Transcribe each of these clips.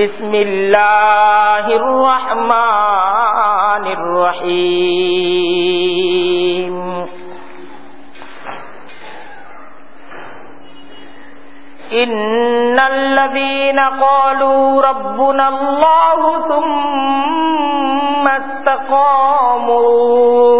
بسم الله الرحمن الرحيم. إن الذين قالوا ربنا الله ثم استقاموا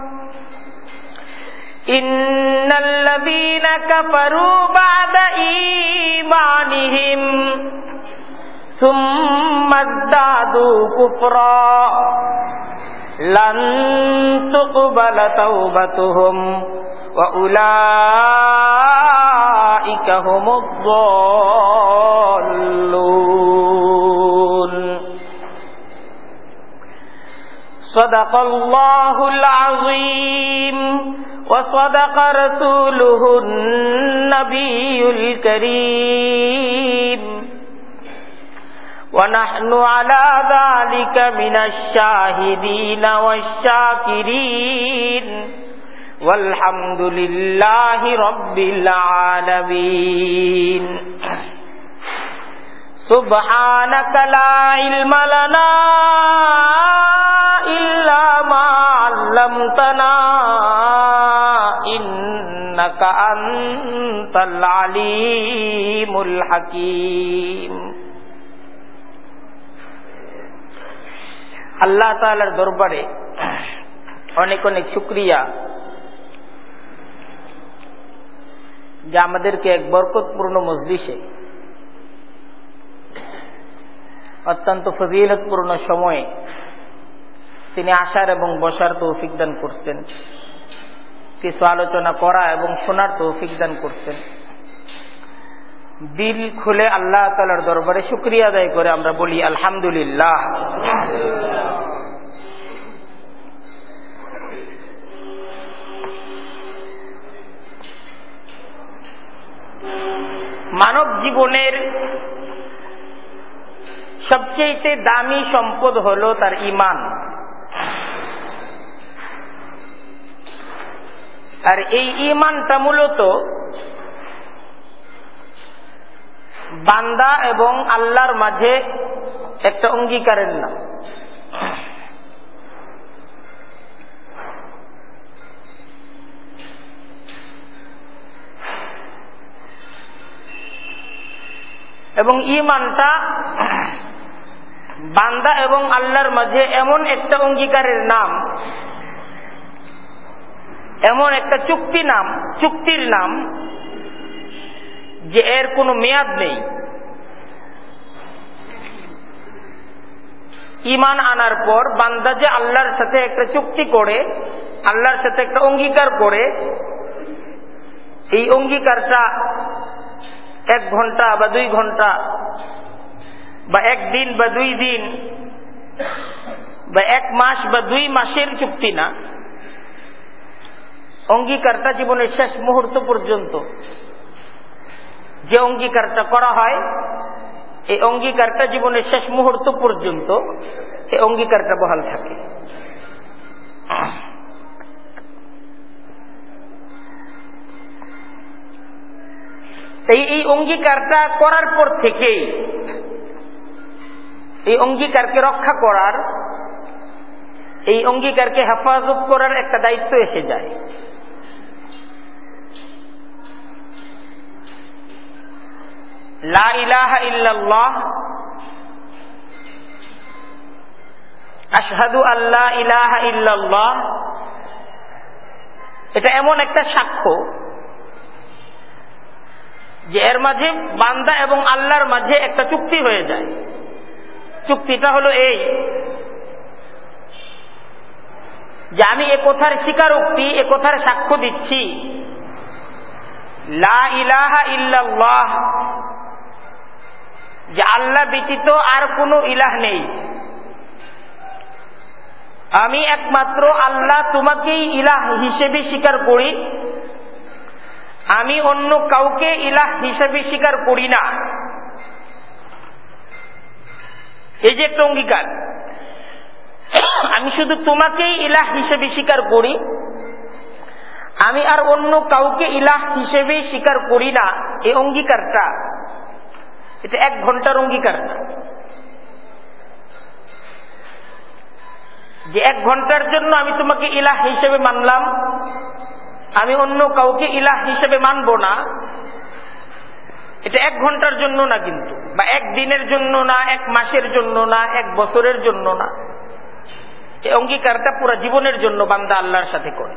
إن الذين كفروا بعد إيمانهم ثم ازدادوا كفرا لن تقبل توبتهم وأولئك هم الضالون صدق الله العظيم وصدق رسوله النبي الكريم ونحن على ذلك من الشاهدين والشاكرين والحمد لله رب العالمين سبحانك لا علم لنا إلا ما علمتنا إنك أنت العليم الحكيم আল্লাহ তালার দরবারে অনেক অনেক শুক্রিয়া যে আমাদেরকে এক বরকতপূর্ণ মজলিসে অত্যন্ত ফজিলতপূর্ণ সময়ে তিনি আসার এবং বসার তৌফিক দান করছেন কিছু আলোচনা করা এবং শোনার তৌফিক দান করছেন। দিল খুলে আল্লাহ তালার দরবারে শুক্রিয়া আদায় করে আমরা বলি, আলহামদুলিল্লাহ। মানব জীবনের সবচেয়ে দামি সম্পদ হল তার ইমান আর এই ইমানটা মূলত বান্দা এবং আল্লাহর মাঝে একটা অঙ্গীকারের নাম। এবং ইমানটা বান্দা এবং আল্লাহর মাঝে এমন একটা অঙ্গীকারের নাম এমন একটা চুক্তি নাম, চুক্তির নাম যে এর কোনো মেয়াদ নেই। ইমান আনার পর বান্দা যে আল্লাহর সাথে একটা চুক্তি করে, আল্লাহর সাথে একটা অঙ্গীকার করে, এই অঙ্গীকারটা এক ঘণ্টা বা দুই ঘণ্টা বা একদিন বা দুই দিন বা এক মাস বা দুই মাসের চুক্তি না। অঙ্গীকারটা জীবনের শেষ মুহূর্ত পর্যন্ত। যে অঙ্গীকারটা করা হয়, এই অঙ্গীকারটা জীবনের শেষ মুহূর্ত পর্যন্ত এই অঙ্গীকারটা বহাল থাকে। এই এই অঙ্গীকারটা করার পর থেকেই, এই অঙ্গীকারকে রক্ষা করার, এই অঙ্গীকারকে হেফাজত করার একটা দায়িত্ব এসে যায়। লা ইলাহা ইল্লাল্লাহ। আশহাদু আল্লাহ ইলাহা ইল্লাল্লাহ। এটা এমন একটা সাক্ষ্য যে এর মাঝে বান্দা এবং আল্লাহর মাঝে একটা চুক্তি হয়ে যায়। চুক্তিটা হলো এই যে আমি এ স্বীকারোক্তি, এ সাক্ষ্য দিচ্ছি। লা ইলাহা ইল্লাল্লাহ। যে আল্লাহ ব্যতীত আর কোনো ইলাহ নেই। আমি একমাত্র আল্লাহ তোমাকেই ইলাহ হিসেবে স্বীকার করি। আমি অন্য কাউকে ইলাহ হিসেবে স্বীকার করি না। এই যে একটা অঙ্গীকার। আমি শুধু তোমাকেই ইলাহ হিসেবে স্বীকার করি। আমি আর অন্য কাউকে ইলাহ হিসেবে স্বীকার করি না। এই অঙ্গীকারটা এটা এক ঘণ্টার অঙ্গীকার না। যে এক ঘণ্টার জন্য আমি তোমাকে ইলাহ হিসেবে মানলাম, আমি অন্য কাউকে ইলাহ হিসেবে মানব না, এটা এক ঘণ্টার জন্য না কিন্তু, বা এক দিনের জন্য না, এক মাসের জন্য না, এক বছরের জন্য না। এই অঙ্গীকারটা পুরো জীবনের জন্য বান্দা আল্লাহর সাথে করে।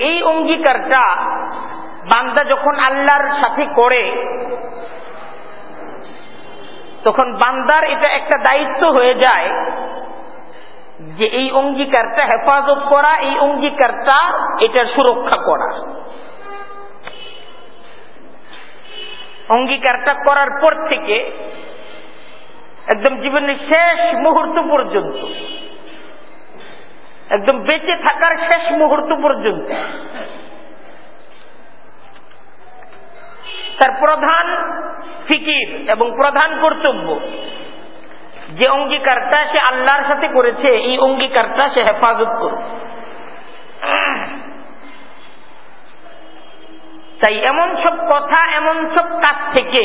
এই অঙ্গীকারটা বান্দা যখন আল্লাহর সাথে করে, তখন বান্দার এটা একটা দায়িত্ব হয়ে যায় যে এই অঙ্গীকারটা হেফাজত করা, এই অঙ্গীকারটা এটার সুরক্ষা করা। অঙ্গীকারটা করার পর থেকে একদম জীবনের শেষ মুহূর্ত পর্যন্ত একদম বেঁচে থাকার শেষ মুহূর্ত পর্যন্ত। তার প্রধান ফিকির এবং প্রধান কর্তব্য, যে অঙ্গীকারটা সে আল্লাহর সাথে করেছে, এই অঙ্গীকারটা সে হেফাজত করবে। তাই এমন সব কথা, এমন সব কাজ থেকে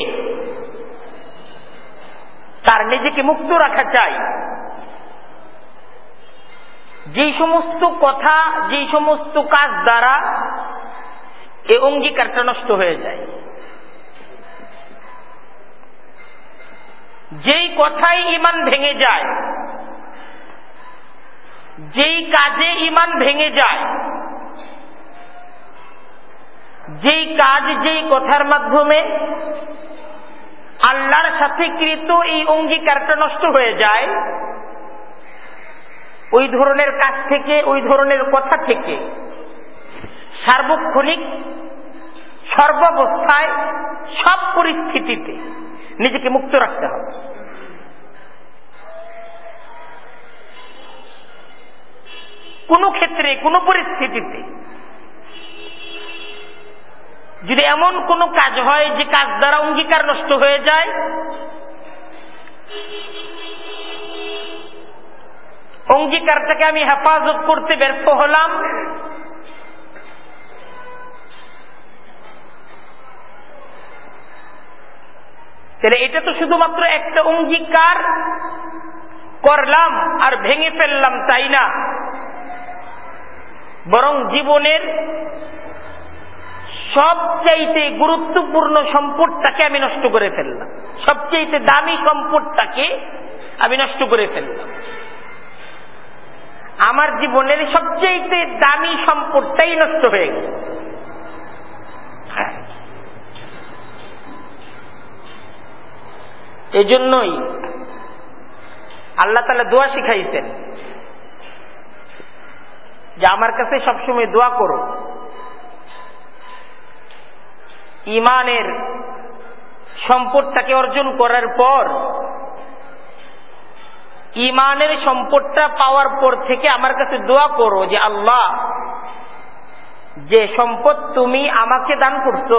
তার নিজেকে মুক্ত রাখা চাই। যে সমস্ত কথা, যে সমস্ত কাজ দ্বারা এই অঙ্গীকারটা নষ্ট হয়ে যায়। যেই কথাই ইমান ভেঙে যায়, যেই কাজে ইমান ভেঙে যায়, যেই কাজ যেই কথার মাধ্যমে আল্লাহর সাথে কৃত এই অঙ্গীকারটা নষ্ট হয়ে যায় ওই ধরনের কাজ থেকে, ওই ধরনের কথা থেকে। সার্বক্ষণিক, সর্বাবস্থায়, সব পরিস্থিতিতে নিজেকে মুক্ত রাখতে হবে। কোন ক্ষেত্রে, কোন পরিস্থিতিতে যদি এমন কোন কাজ হয় যে কাজ দ্বারা অঙ্গীকার নষ্ট হয়ে যায় অঙ্গীকারটাকে আমি হেফাজত করতে ব্যর্থ হলাম। তাহলে এটা তো শুধুমাত্র একটা অঙ্গীকার করলাম আর ভেঙে ফেললাম, তাই না? বরং জীবনের সবচাইতে গুরুত্বপূর্ণ সম্পদটাকে আমি নষ্ট করে ফেললাম। সবচাইতে দামি সম্পদটাকে আমি নষ্ট করে ফেললাম। আমার জীবনের সবচেয়ে দামি সম্পদটাই নষ্ট হয়ে গেল এজন্যই আল্লাহ তালা দোয়া শিখাইছেন যে আমার কাছে সবসময় দোয়া করো। ইমানের সম্পদটাকে অর্জন করার পর ইমানের সম্পদটা পাওয়ার পর থেকে আমার কাছে দোয়া করো যে আল্লাহ, যে সম্পদ তুমি আমাকে দান করছ,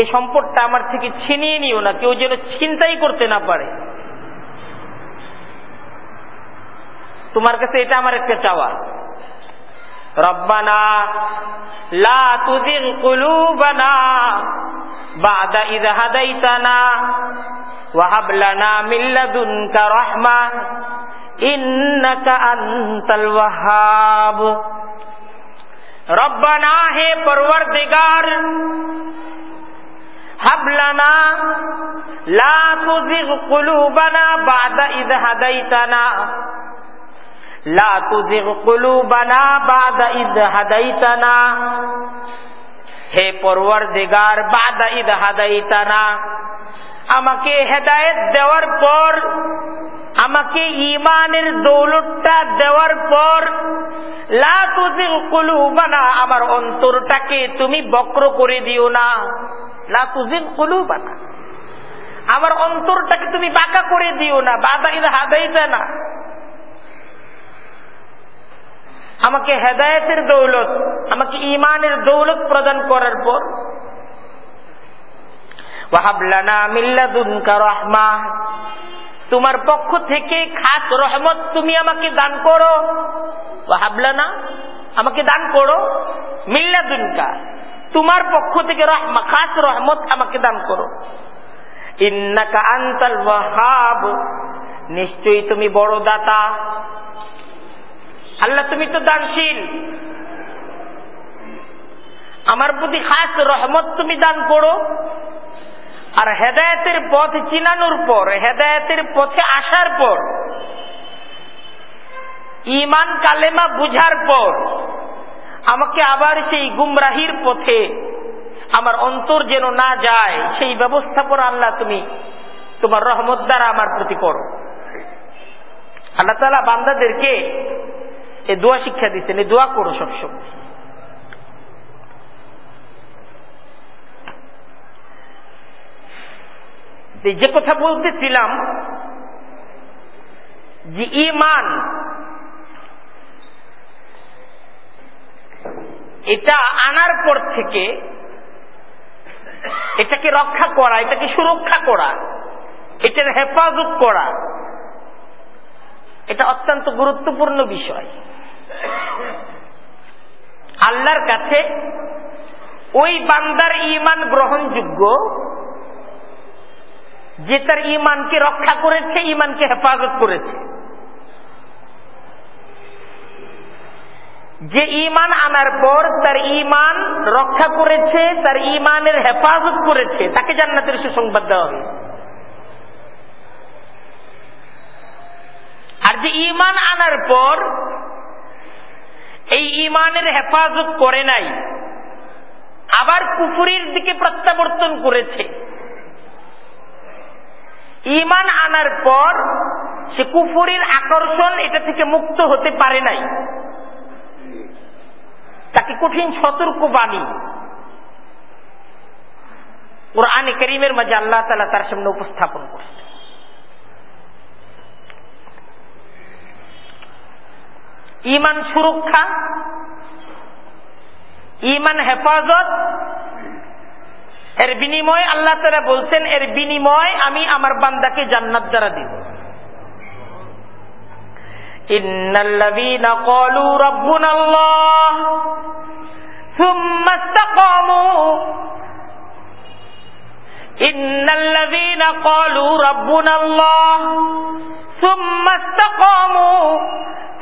এই সম্পদটা আমার থেকে ছিনিয়ে নিও না, কেউ যেন চিন্তাই করতে না পারে। তোমার কাছে এটা আমার একটা চাওয়া। রব্বানা লা তুজিগ কুলুবানা বাদা ইদ হাদাইতানা ওয়াহাব লানা মিন লাদুনকা রাহমা ইন্নাকা আনতাল ওয়াহ্হাব রব্বানা হে পরওয়ারদিগার হাবলানা লা তুজিগ কুলুবানা বাদা ইদ হাদাইতানা লা তুজিগ কুলুবানা বাদা ইদ হাদাইতানা। হে পরওয়ারদিগার, বাদা ইদ হাদাইতানা। আমাকে হেদায়েত দেওয়ার পর, আমাকে ইমানের দৌলতটা দেওয়ার পর, লা তুজিগ কুলুবানা, আমার অন্তরটাকে তুমি বক্র করে দিও না। লা তুজিগ কুলুবানা, আমার অন্তরটাকে তুমি বাঁকা করে দিও না। বাদা ইদ হাদাইতানা। আমাকে হেদায়তের দৌলত, আমাকে ইমানের দৌলত প্রদান করার পর রহমা তোমার পক্ষ থেকে খাস রহমত তুমি আমাকে দান করো ওয়াহাবলানা আমাকে দান করো মিল্লাদুনকা তোমার পক্ষ থেকে রহমা, খাস রহমত আমাকে দান করো ইন্নাকা আনতাল নিশ্চয়ই তুমি বড় দাতা আল্লাহ, তুমি তো দানশীল। আমার প্রতি খাস রহমত তুমি দান করো। আর হেদায়তের পথ চিনানোর পর, হেদায়তের পথে আসার পর ইমান কালেমা বুঝার পর, আমাকে আবার সেই গুমরাহির পথে আমার অন্তর যেন না যায়, সেই ব্যবস্থা ব্যবস্থাপনা আল্লাহ তুমি। তোমার রহমত দ্বারা আমার প্রতি করো। আল্লাহ তালা বান্দাদেরকে এ দোয়া শিক্ষা দিচ্ছেন এই দোয়া করো সবসময়। যে কথা বলতেছিলাম, যে ইমান এটা আনার পর থেকে এটাকে রক্ষা করা, এটাকে সুরক্ষা করা, এটার হেফাজত করা, এটা অত্যন্ত গুরুত্বপূর্ণ বিষয়। আল্লাহর কাছে ওই বান্দার ইমান গ্রহণযোগ্য, যে তার ইমানকে রক্ষা করেছে ইমানকে হেফাজত করেছে। যে ইমান আনার পর তার ইমান রক্ষা করেছে, তার ইমানের হেফাজত করেছে, তাকে জান্নাতের সুসংবাদ দেওয়া হয়েছে আর যে ইমান আনার পর এই ইমানের হেফাজত করে নাই। আবার কুফুরির দিকে প্রত্যাবর্তন করেছে। ইমান আনার পর সে কুফুরির আকর্ষণ এটা থেকে মুক্ত হতে পারে নাই। তাকে কঠিন সতর্ক বাণী। কোরআনে করিমের মাঝে আল্লাহ তালা তার সামনে উপস্থাপন করছে ইমান সুরক্ষা, ইমান হেফাজত, এর বিনিময় আল্লাহ তারা বলছেন, এর বিনিময় আমি আমার বান্দাকে জান্নাত দ্বারা দিব। ইন্নাল্লাযীনা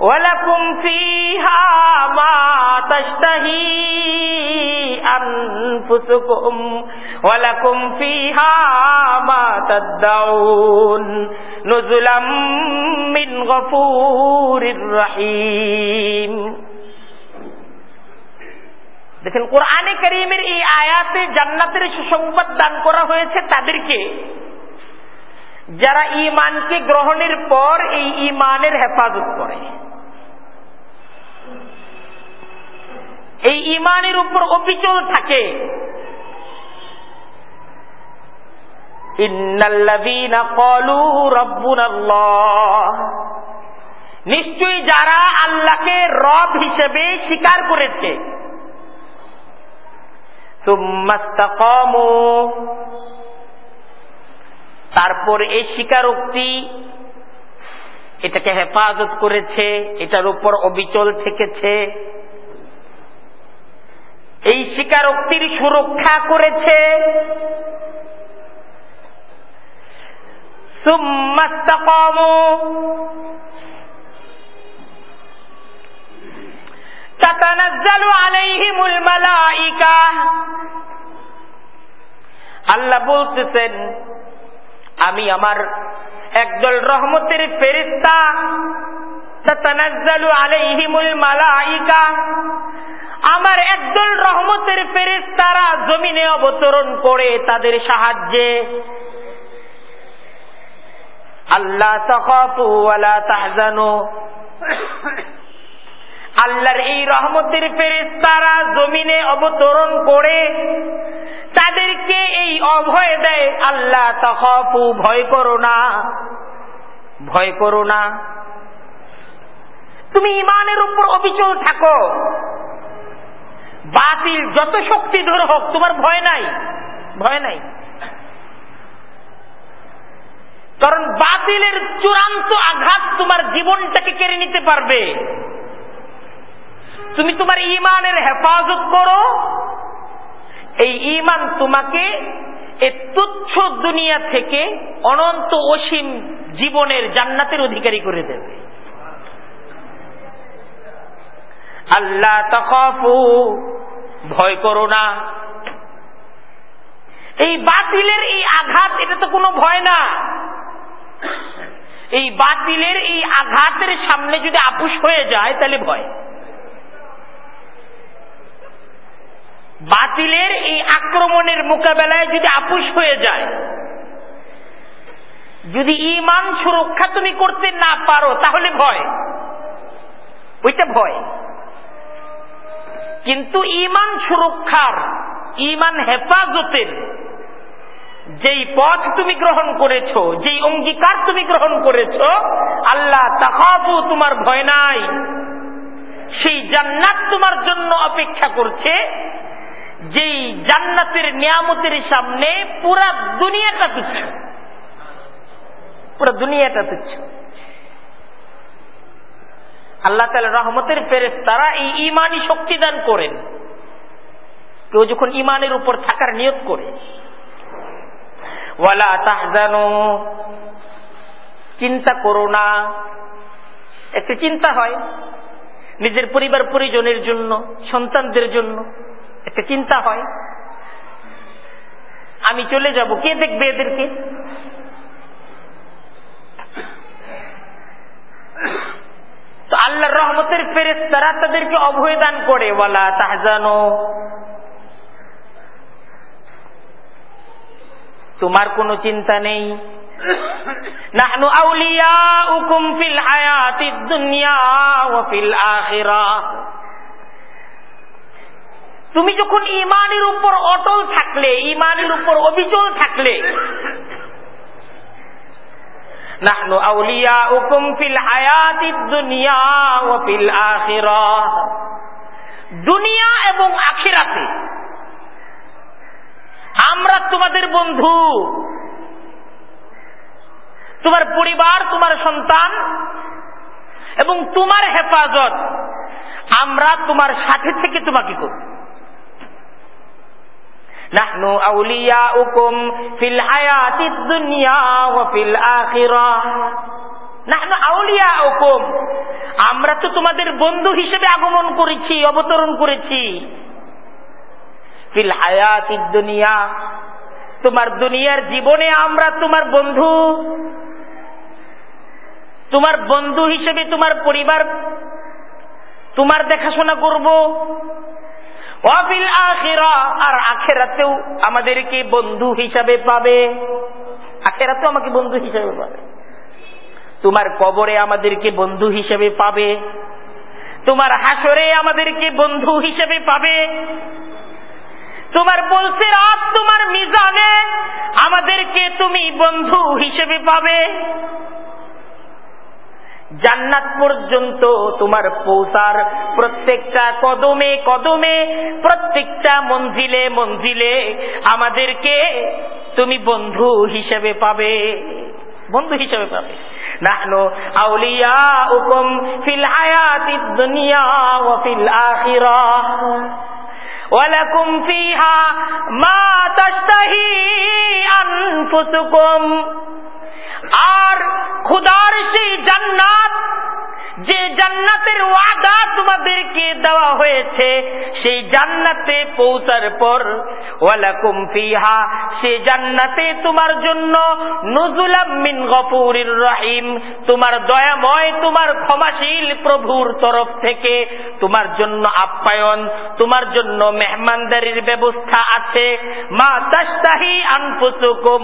ولكم فيها ما تشتهي أنفسكم ولكم فيها ما تدعون نزلا من غفور رحيم দেখেন কোরআনে করিমের এই আয়াতে জান্নাতের সুসংবাদ দান করা হয়েছে তাদেরকে যারা ইমানকে গ্রহণের পর এই ইমানের হেফাজত করে এই ইমানের উপর অবিচল থাকে। নিশ্চয়ই যারা আল্লাহকে রব হিসেবে স্বীকার করেছে। তারপর এই স্বীকারোক্তি এটাকে হেফাজত করেছে, এটার উপর অবিচল থেকেছে। এই স্বীকারোক্তির সুরক্ষা করেছে। আল্লাহ বলতেছেন আমি আমার একদল রহমতের ফেরিস্তা আলাইহিমুল মালাইকা আমার একদল রহমতের ফেরেস্তারা জমিনে অবতরণ করে তাদের সাহায্যে। আল্লাহ তাহজানু। আল্লাহর এই রহমতের ফেরেস্তারা জমিনে অবতরণ করে তাদেরকে এই অভয় দেয়। আল্লাহ তখফু, ভয় করো না। ভয় করো না। তুমি ইমানের উপর অবিচল থাকো। বাতিল, যত শক্তিধর হোক, তোমার ভয় নাই। ভয় নাই। কারণ বাতিলের চূড়ান্ত আঘাত তোমার জীবনটাকে কেড়ে নিতে পারবে। তুমি তোমার ইমানের হেফাজত করো। এই ইমান তোমাকে এ তুচ্ছ দুনিয়া থেকে অনন্ত অসীম জীবনের জান্নাতের অধিকারী করে দেবে। আল্লাহ তখফু, ভয় করো না। এই বাতিলের এই আঘাত, এটা তো কোনো ভয় না। এই বাতিলের এই আঘাতের সামনে যদি আপুষ হয়ে যায়, তাহলে ভয়। বাতিলের এই আক্রমণের মোকাবেলায় যদি আপুষ হয়ে যায়, যদি ইমান সুরক্ষা তুমি করতে না পারো, তাহলে ভয়। ওইটা ভয়। কিন্তু ইমান সুরক্ষার, ইমান হেফাজতের যেই পথ তুমি গ্রহণ করেছ, যেই অঙ্গীকার তুমি গ্রহণ করেছ, আল্লাহ তাহাবু তোমার ভয় নাই। সেই জান্নাত তোমার জন্য অপেক্ষা করছে। যেই জান্নাতের নিয়ামতের সামনে পুরা দুনিয়াটা তুচ্ছ। পুরা দুনিয়াটা তুচ্ছ। আল্লাহ তালা রহমতের ফেরেস তারা এই ইমানই শক্তি দান করেন। কেউ যখন ইমানের উপর থাকার নিয়োগ করে চিন্তা করো না। একটি চিন্তা হয় নিজের পরিবার পরিজনের জন্য, সন্তানদের জন্য। একটা চিন্তা হয়, আমি চলে যাব, কে দেখবে এদেরকে? তো আল্লাহর রহমতের ফেরেস তারা তাদেরকে অভয় দান করে, ওয়ালা তাহজানো। তোমার কোনো চিন্তা নেই? তুমি যখন ইমানের উপর অটল থাকলে ইমানের উপর অবিচল থাকলে নাহনু আউলিয়াউকুম ফিল হায়াতিদ দুনিয়া ওয়া ফিল আখিরাহ দুনিয়া এবং আখিরাতে আমরা তোমাদের বন্ধু, তোমার পরিবার, তোমার সন্তান এবং তোমার হেফাজত আমরা তোমার সাথে থেকে তোমাকে করব নাহনু আউলিয়া উকুম ফিল হায়াতি দুনিয়া ওয়া ফিল আখিরা। নাহনু আউলিয়া উকুম আমরা তো তোমাদের বন্ধু হিসেবে আগমন করেছি, অবতরণ করেছি। ফিল হায়াতি দুনিয়া, তোমার দুনিয়ার জীবনে আমরা তোমার বন্ধু। তোমার বন্ধু হিসেবে তোমার পরিবার, তোমার দেখাশোনা করব। আর আখেরাতেও আমাদেরকে বন্ধু হিসাবে পাবে। আখেরাতেও আমাকে বন্ধু হিসাবে পাবে। তোমার কবরে আমাদেরকে বন্ধু হিসেবে পাবে। তোমার হাসরে আমাদেরকে বন্ধু হিসেবে পাবে। তোমার বলছে রাত তোমার মিজানে আমাদেরকে তুমি বন্ধু হিসেবে পাবে। জান্নাত পর্যন্ত তোমার পৌঁছার প্রত্যেকটা কদমে কদমে প্রত্যেকটা মঞ্জিলে মঞ্জিলে আমাদেরকে তুমি বন্ধু হিসেবে পাবে বন্ধু হিসেবে পাবে نحن أولياؤكم في الحياة الدنيا وفي الآخرة ولكم فيها ما تشتهي أنفسكم আর খুদার সেই জান্নাত, যে জান্নাতের ওয়াদা তোমাদেরকে দেওয়া হয়েছে, সেই জান্নাতে পৌঁছার পর, ওয়ালাকুম ফিহা, সেই জান্নাতে তোমার জন্য নজুলাম মিন গফুরির রহিম, তোমার দয়াময়, তোমার ক্ষমাশীল প্রভুর তরফ থেকে তোমার জন্য আপ্যায়ন, তোমার জন্য মেহমানদারির ব্যবস্থা আছে। মা তাস্তাহি আনফুসুকুম,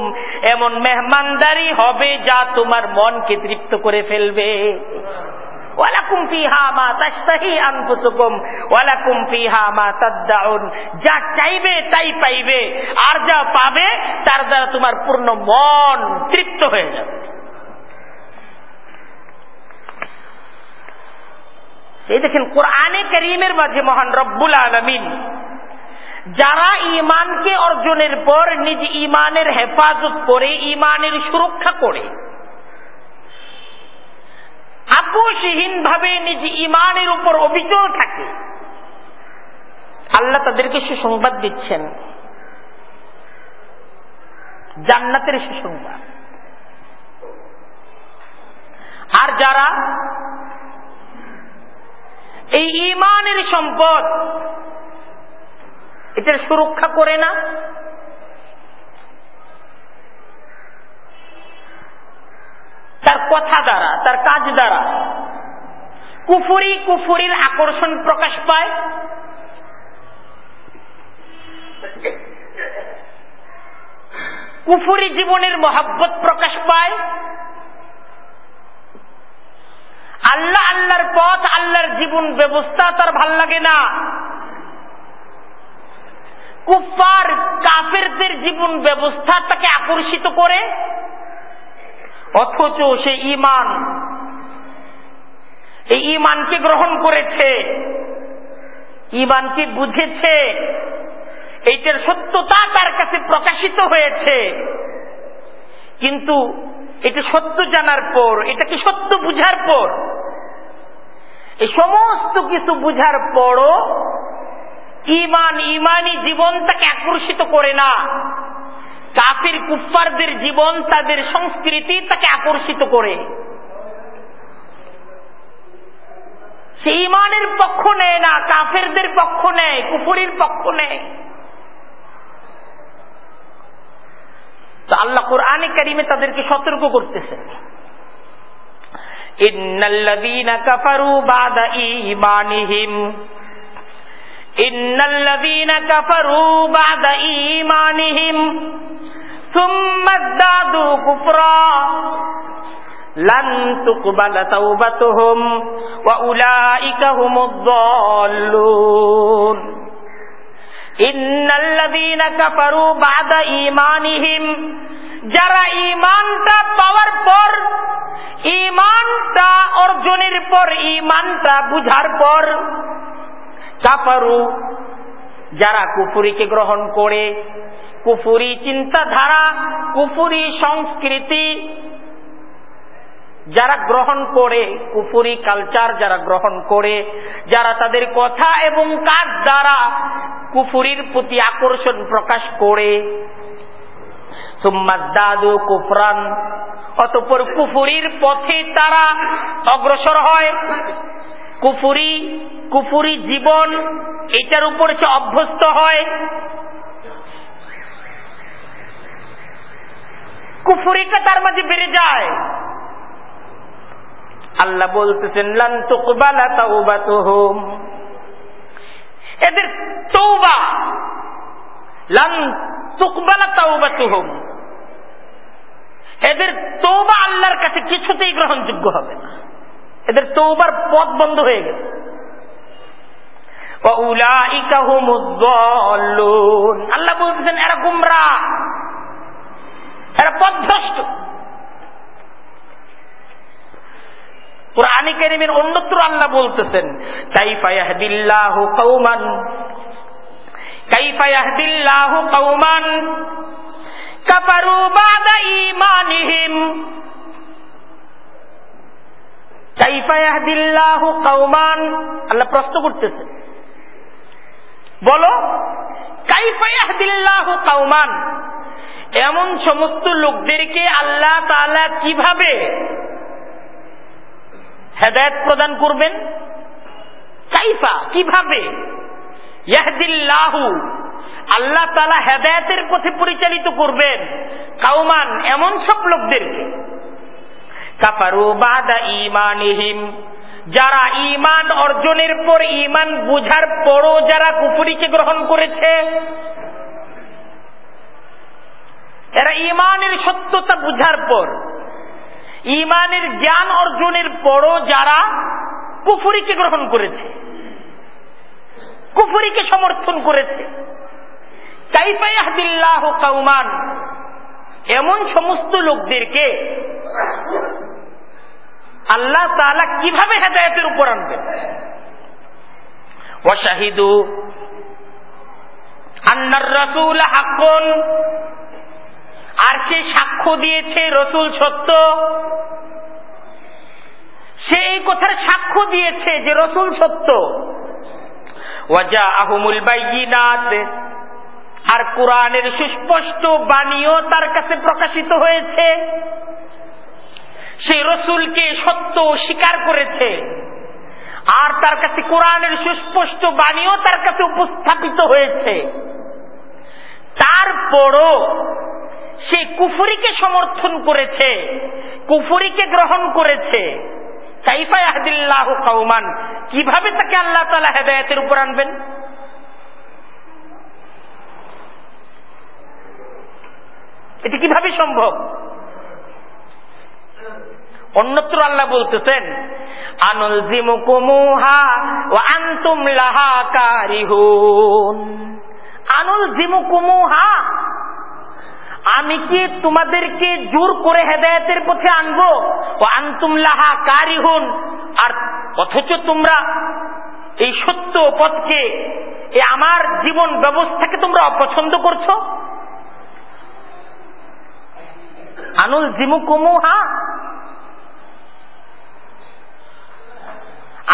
এমন মেহমানদারি হবে যা তোমার মনকে তৃপ্ত করে ফেলবে। যা চাইবে তাই পাইবে, আর যা পাবে তার দ্বারা তোমার পূর্ণ মন তৃপ্ত হয়ে যাবে। এই দেখেন, কোরআনে করিমের মাঝে মহান রব্বুল আলমিন যারা ইমানকে অর্জনের পর নিজ ইমানের হেফাজত করে ইমানের সুরক্ষা করে আপোষহীন ভাবে নিজ ইমানের উপর অবিচল থাকে, আল্লাহ তাদেরকে সুসংবাদ দিচ্ছেন। জান্নাতের সুসংবাদ। আর যারা এই ইমানের সম্পদ এটার সুরক্ষা করে না। তার কথা দ্বারা, তার কাজ দ্বারা কুফুরি কুফুরির আকর্ষণ প্রকাশ পায়। কুফুরি জীবনের মহাব্বত প্রকাশ পায়। আল্লাহ আল্লাহর পথ, আল্লাহর জীবন ব্যবস্থা তার ভালো লাগে না। কুফার কাফেরদের জীবন ব্যবস্থা তাকে আকর্ষিত করে, অথচ সে ইমান এই ইমানকে গ্রহণ করেছে ইমানকে বুঝেছে, এইটার সত্যতা তার কাছে প্রকাশিত হয়েছে। কিন্তু এটা সত্য জানার পর এটাকে সত্য বুঝার পর? এই সমস্ত কিছু বুঝার পরও ইমান, ইমানি জীবন তাকে আকর্ষিত করে না। কাফির কুফারদের জীবন, তাদের সংস্কৃতি তাকে আকর্ষিত করে। সে ইমানের পক্ষ নেয় না, কাফেরদের পক্ষ নেয়, কুফুরির পক্ষ নেয়। তো আল্লাহ কোরআনে কারিমে তাদেরকে সতর্ক করতেছে। ইন্নাল্লাযীনা কাফারু বাদা ঈমানিহিম। ইন্নাল্লাযীনা কাফারু বাদা ঈমানিহিম সুম্মা যাদু কুফরা লান তুকবালা তাওবাতুহুম ওয়া উলাইকা হুমুদ দাল্লুন। ইন্নাল্লাযীনা কাফারু বাদা ঈমানিহিম যারা ইমানটা পাওয়ার পর ইমানটা অর্জনের পর ইমানটা বুঝার পর কাপারু যারা কুফুরিকে গ্রহণ করে, কুফুরি চিন্তাধারা, কুফুরি সংস্কৃতি যারা গ্রহণ করে, কুফুরি কালচার যারা গ্রহণ করে, যারা তাদের কথা এবং কাজ দ্বারা কুফুরির প্রতি আকর্ষণ প্রকাশ করে। দাদু কুফরান। অতপর কুফুরির পথে তারা অগ্রসর হয়। কুফুরি কুফুরি জীবন এটার উপর সে অভ্যস্ত হয়। কুফুরিটা তার মাঝে বেড়ে যায়। আল্লাহ বলতেছেন এদের তৌবা লান তুকবালা এদের তৌবা আল্লাহর কাছে কিছুতেই গ্রহণযোগ্য হবে না। এদের তৌবার পথ বন্ধ হয়ে গেছে। আল্লাহ বলতেছেন, এরা গুমরা। এরা পথভ্রষ্ট। কোরআন কারিমের অন্যত্র আল্লাহ বলতেছেন বাদা ঈমানিহিম। কাইফা ইয়াহদিল্লাহু আল্লাহ প্রশ্ন করতেছে বলো ইয়াহদিল্লাহু এমন সমস্ত লোকদেরকে আল্লাহ তালা কীভাবে হেদায়ত প্রদান করবেন? কাইফা, কীভাবে? ইয়াহদিল্লাহু, আল্লাহ তালা হেদায়তের পথে পরিচালিত করবেন কাউমান এমন সব লোকদেরকে। কাফারু বাদা ইমানিহিম যারা ইমান অর্জনের পর ইমান বুঝার পরও যারা কুপুরিকে গ্রহণ করেছে, এরা ইমানের সত্যতা বুঝার পর ইমানের জ্ঞান অর্জনের পরও যারা কুফুরিকে গ্রহণ করেছে, কুফুরিকে সমর্থন করেছে। কাইফাইয়াহদিল্লাহ কাউমান এমন সমস্ত লোকদেরকে আল্লাহ তালা কীভাবে হেদায়তের উপর আনবেন ওয়াশাহিদু আন্নার রসুল হাক্কুন। আর সে সাক্ষ্য দিয়েছে রসুল সত্য। সে এই কথার সাক্ষ্য দিয়েছে যে রসুল সত্য। ওয়াজা আহমুল বাইনাত আর কোরআনের সুস্পষ্ট বাণীও তার কাছে প্রকাশিত হয়েছে। সে রসুলকে সত্য স্বীকার করেছে। আর তার কাছে কোরআনের সুস্পষ্ট বাণীও তার কাছে উপস্থাপিত হয়েছে। তারপরও সে কুফুরিকে সমর্থন করেছে, কুফুরিকে গ্রহণ করেছে। কাইফা আহদিল্লাহ কৌমান কীভাবে তাকে আল্লাহ তালা হেদায়তের উপর আনবেন? এটি কীভাবে সম্ভব? অন্যত্র আল্লাহ বলতেছেন লাহা আনুল জিমুকুমুহা আমি কি তোমাদেরকে জোর করে হেদায়তের পথে আনব? ও আন্তুম লাহা কারিহুন। আর অথচ তোমরা এই সত্য পথকে এ আমার জীবন ব্যবস্থাকে তোমরা অপছন্দ করছ? আনুল জিমুকুমুহা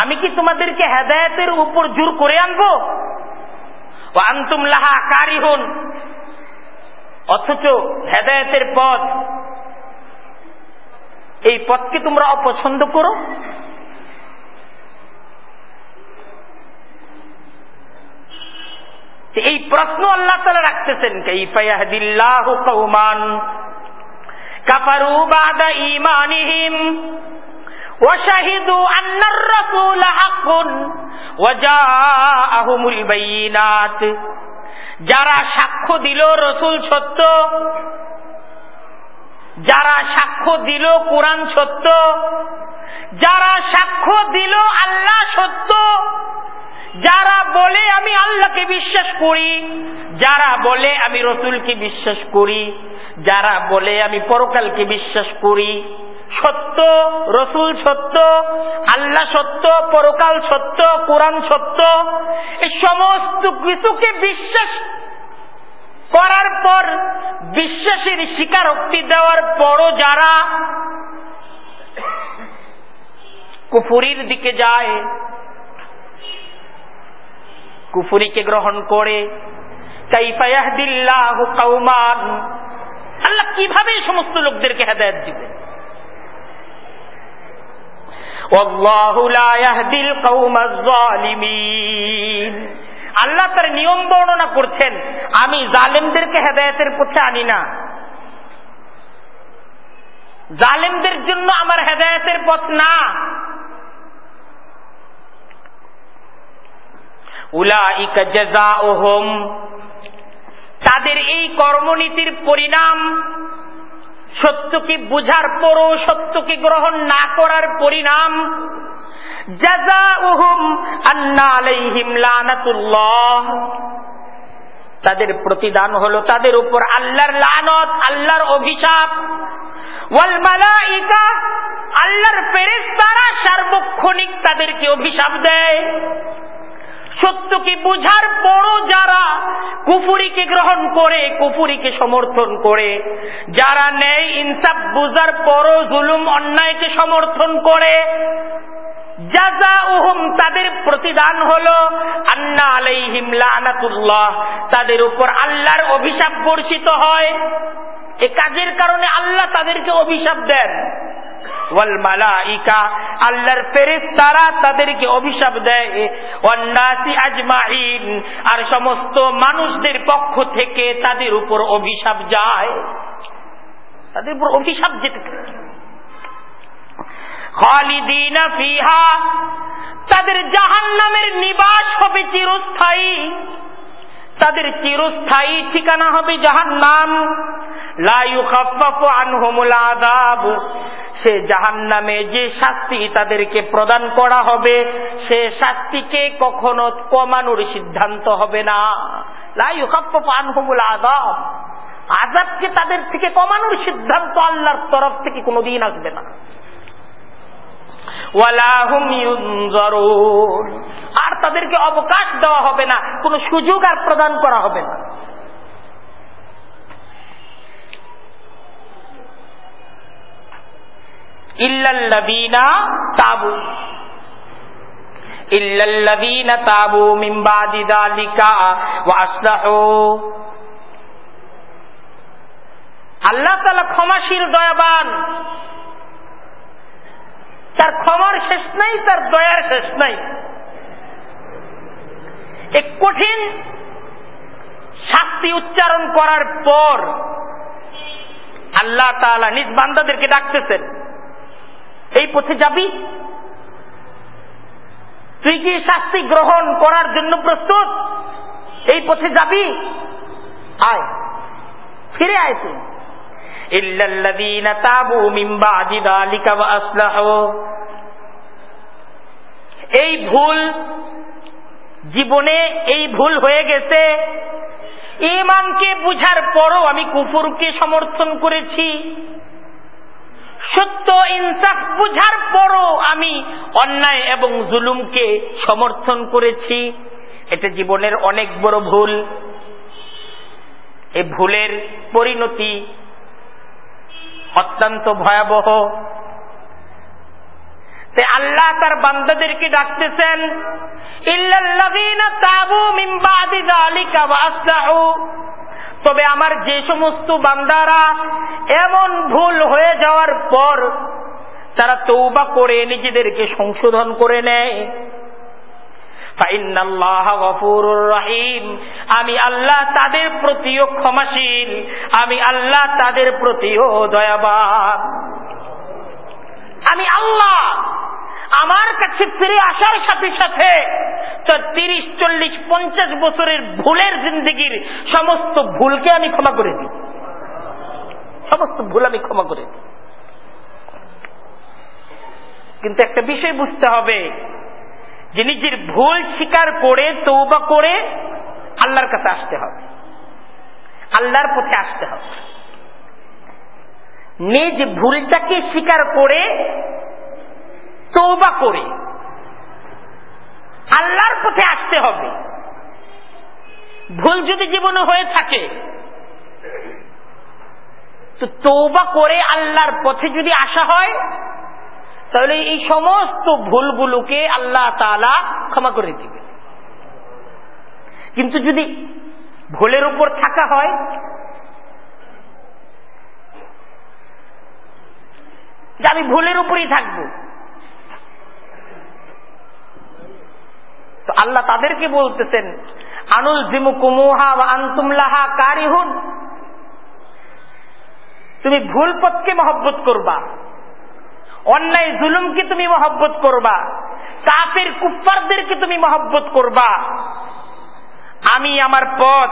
আমি কি তোমাদেরকে হেদায়তের উপর জোর করে আনব? লাহা কারিহুন। অথচ হেদায়তের পথ, এই পথকে তোমরা অপছন্দ করো? এই প্রশ্ন আল্লাহ তালা রাখতেছেন, কাইফায়াহদিল্লাহু কওমান কাফারু বাদা ঈমানিহিম। وشهدوا أن الرسول حق وجاءهم البينات যারা সাক্ষ্য দিল রসুল সত্য যারা সাক্ষ্য দিল কোরআন সত্য যারা সাক্ষ্য দিল আল্লাহ সত্য যারা বলে আমি আল্লাহকে বিশ্বাস করি যারা বলে আমি রসুলকে বিশ্বাস করি যারা বলে আমি পরকালকে বিশ্বাস করি সত্য, রসুল সত্য, আল্লাহ সত্য, পরকাল সত্য, কোরআন সত্য, এই সমস্ত কিছুকে বিশ্বাস করার পর বিশ্বাসের স্বীকারোক্তি দেওয়ার পরও যারা কুফুরির দিকে যায়, কুফুরিকে গ্রহণ করে আল্লাহ কীভাবে সমস্ত লোকদেরকে হেদায়ত দিবেন? আল্লাহ তার নিয়ম বর্ণনা করছেন, আমি জালেমদেরকে হেদায়তের পথে আনি না। জালেমদের জন্য আমার হেদায়তের পথ না। তাদের এই কর্মনীতির পরিণাম সত্যকে বুঝার পরও সত্যকে গ্রহণ না করার পরিণাম। তাদের প্রতিদান হলো তাদের উপর আল্লাহর লানত, আল্লাহর অভিশাপ। আল্লাহর ফেরেশতারা সার্বক্ষণিক তাদেরকে অভিশাপ দেয়। সত্যকে বুঝার পরও যারা কুফুরিকে গ্রহণ করে, কুফুরিকে সমর্থন করে, যারা নেই ইনসাফ বুঝার পরও জুলুম, অন্যায়কে সমর্থন করে তাদের প্রতিদান হল আন্না আলাইহিম লানাতুল্লাহ। তাদের উপর আল্লাহর অভিশাপ বর্ষিত হয়। এ কাজের কারণে আল্লাহ তাদেরকে অভিশাপ দেন। তাদেরকে অভিশাপ দেয় আজমাইন, আর সমস্ত মানুষদের পক্ষ থেকে তাদের উপর অভিশাপ যায়। তাদের উপর অভিশাপ যেতে থাকে। ফিহা, তাদের জাহান্নামের নিবাস হবে চিরস্থায়ী। তাদের চিরস্থায়ী ঠিকানা হবে জাহান্নাম। সে জাহান নামে যে শাস্তি তাদেরকে প্রদান করা হবে, সে শাস্তিকে কখনো কমানোর সিদ্ধান্ত হবে না। আদাব আজাবকে তাদের থেকে কমানোর সিদ্ধান্ত আল্লাহর তরফ থেকে কোনোদিন আসবে না। আর তাদেরকে অবকাশ দেওয়া হবে না, কোনো সুযোগ আর প্রদান করা হবে না। আল্লাহ ক্ষমাশীল, দয়াবান। তার ক্ষমার শেষ নাই, তার দয়ার শেষ নাই। এক কঠিন শাস্তি উচ্চারণ করার পর আল্লাহ তাআলা নিজ বান্দাদেরকে ডাকতেছেন, এই পথে যাবি? তুই কি শাস্তি গ্রহণ করার জন্য প্রস্তুত? এই পথে যাবি? আয়, ফিরে আয় তুই। এই ভুল জীবনে এই ভুল হয়ে গেছে। ইমানকে বুঝার পরও আমি কুফুরকে সমর্থন করেছি। সত্য ইনসাফ বুঝার পরও আমি অন্যায় এবং জুলুমকে সমর্থন করেছি। এটা জীবনের অনেক বড় ভুল। এই ভুলের পরিণতি অত্যন্ত ভয়াবহ। আল্লাহ তার বান্দাদেরকে ডাকতেছেন তবে আমার যে সমস্ত বান্দারা এমন ভুল হয়ে যাওয়ার পর তারা তৌবা করে নিজেদেরকে সংশোধন করে নেয়। আমি আল্লাহ তাদের প্রতিও ক্ষমাশীল। আমি আল্লাহ তাদের প্রতিও দয়াবান। আমি আল্লাহ আমার কাছে ফিরে আসার সাথে সাথে তো তিরিশ, চল্লিশ, পঞ্চাশ বছরের ভুলের জিন্দগির সমস্ত ভুলকে আমি ক্ষমা করে দিই। সমস্ত ভুল আমি ক্ষমা করে দিই। কিন্তু একটা বিষয় বুঝতে হবে যে নিজের ভুল স্বীকার করে তৌবা করে আল্লাহর কাছে আসতে হবে। আল্লাহর পথে আসতে হবে। নিজ ভুলটাকে স্বীকার করে তৌবা করে আল্লাহর পথে আসতে হবে। ভুল যদি জীবনে হয়ে থাকে, তো তৌবা করে আল্লাহর পথে যদি আসা হয় তাহলে এই সমস্ত ভুলগুলোকে আল্লাহ তালা ক্ষমা করে দিবে। কিন্তু যদি ভুলের উপর থাকা হয়, যে আমি ভুলের উপরই থাকব, তো আল্লাহ তাদেরকে বলতেছেন, আনুল জিমু কুমুহা বা আন্তুমলাহা কারিহুন। তুমি ভুল পথকে মহব্বত করবা। অন্যায় জুলুমকে তুমি মহব্বত করবা। কাফের কুফারদেরকে তুমি মহব্বত করবা। আমি আমার পথ,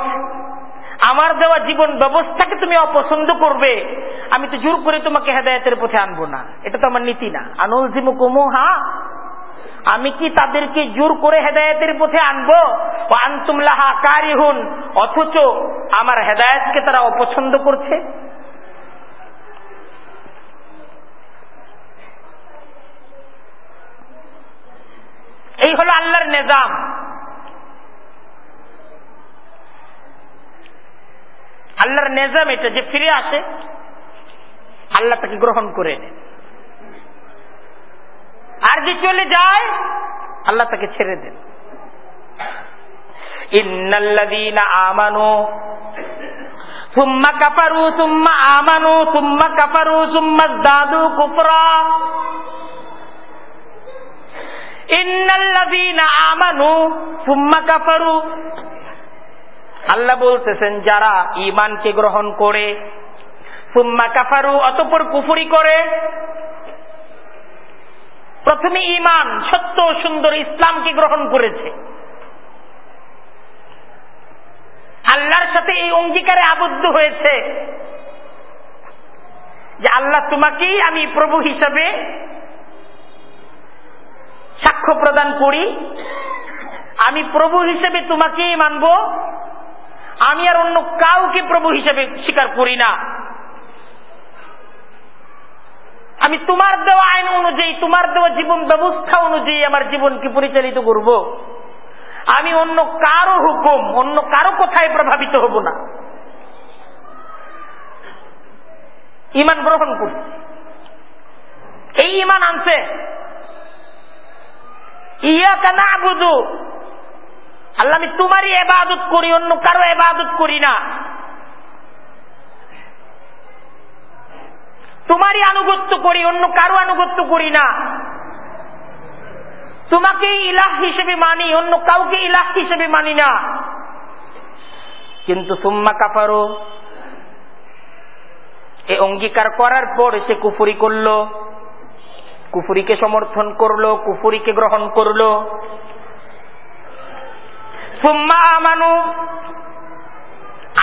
আমার দেওয়া জীবন ব্যবস্থাকে তুমি অপছন্দ করবে। আমি তো জোর করে তোমাকে হেদায়তের পথে আনব না। এটা তো আমার নীতি না। আনুল জিমু কুমুহা আমি কি তাদেরকে জোর করে হেদায়তের পথে আনব? আনতুমলাহা কারিহুন, অথচ আমার হেদায়তকে তারা অপছন্দ করছে। এই হলো আল্লাহর নিজাম। আল্লাহর নেজাম এটা যে ফিরে আসে, আল্লাহ তাকে গ্রহণ করে নেন আর যে চলে যায়, আল্লাহ তাকে ছেড়ে দেন। আমানু, সুম্মা কাপারু সুম্মা আমানু, সুম্মা কাপারু সুম্মা দাদু কুপরা আল্লাহ বলতেছেন, যারা ঈমানকে গ্রহণ করে, সুম্মা কাফারু, অতঃপর কুফরি করে, প্রথমে ইমান সত্য সুন্দর ইসলামকে গ্রহণ করেছে। আল্লাহর সাথে এই অঙ্গীকারে আবদ্ধ হয়েছে। যে আল্লাহ তোমাকেই আমি প্রভু হিসাবে সাক্ষ্য প্রদান করি। আমি প্রভু হিসেবে তোমাকেই মানব। আমি আর অন্য কাউকে প্রভু হিসেবে স্বীকার করি না। আমি তোমার দেওয়া আইন অনুযায়ী, তোমার দেওয়া জীবন ব্যবস্থা অনুযায়ী আমার জীবনকে পরিচালিত করব। আমি অন্য কারও হুকুম, অন্য কারও কথায় প্রভাবিত হব না। ইমান গ্রহণ করছে এই ইমান আনছে। ইয়া কানা বুধু আল্লাহ, আমি তোমারই এবাদত করি, অন্য কারও এবাদত করি না। তোমারই আনুগত্য করি, অন্য কারও আনুগত্য করি না। তোমাকে ইলাহ হিসেবে মানি, অন্য কাউকে ইলাহ হিসেবে মানি না। কিন্তু সুম্মা কাফারো, এ অঙ্গীকার করার পর সে কুফুরি করল। কুফুরিকে সমর্থন করল, কুফুরিকে গ্রহণ করল। সুম্মা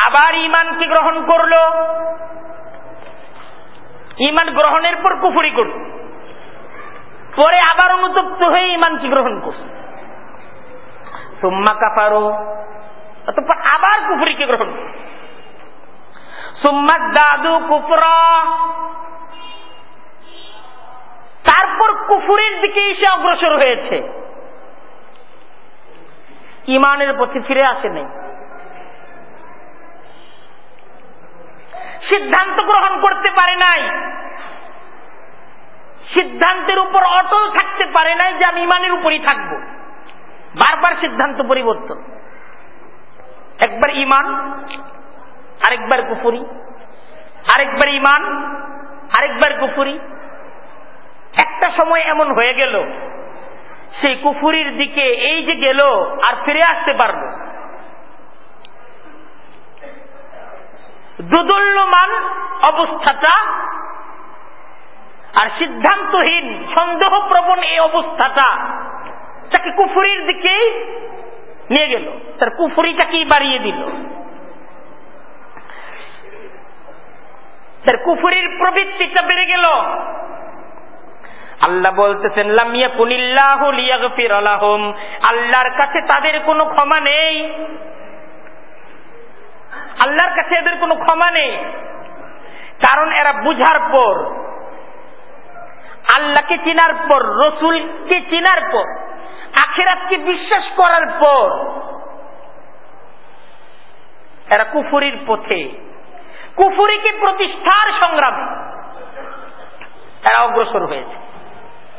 আবার ইমানকে গ্রহণ করল। ইমান গ্রহণের পর কুফুরি করল। পরে আবার অনুতপ্ত হয়ে ইমানকে গ্রহণ করল। সুম্মা কাফারো, অতঃপর আবার কুফুরিকে গ্রহণ করল। সুম্মা দাদু কুফরা তারপর কুফুরের দিকে এসে অগ্রসর হয়েছে। ইমানের পথে ফিরে আসে নেই সিদ্ধান্ত গ্রহণ করতে পারে নাই। সিদ্ধান্তের উপর অটল থাকতে পারে নাই যে আমি ইমানের উপরই থাকব। বারবার সিদ্ধান্ত পরিবর্তন। একবার ইমান, আরেকবার কুফুরি, আরেকবার ইমান, আরেকবার কুফুরি একটা সময় এমন হয়ে গেল, সেই কুফুরির দিকে এই যে গেল আর ফিরে আসতে পারল। দুদুল্যমান অবস্থাটা আর সিদ্ধান্তহীন, সন্দেহপ্রবণ এই অবস্থাটা তাকে কুফুরির দিকেই নিয়ে গেল। তার কুফুরিটাকেই বাড়িয়ে দিল। তার কুফুরির প্রবৃত্তিটা বেড়ে গেল। আল্লাহ বলতেছেন লামিয়া কুনিল্লাহ আল্লাহর কাছে তাদের কোনো ক্ষমা নেই। আল্লাহর কাছে এদের কোনো ক্ষমা নেই। কারণ এরা বুঝার পর, আল্লাহকে চিনার পর, রসুলকে চিনার পর, আখেরাতকে বিশ্বাস করার পর, এরা কুফুরির পথে, কুফুরিকে প্রতিষ্ঠার সংগ্রাম, এরা অগ্রসর হয়েছে।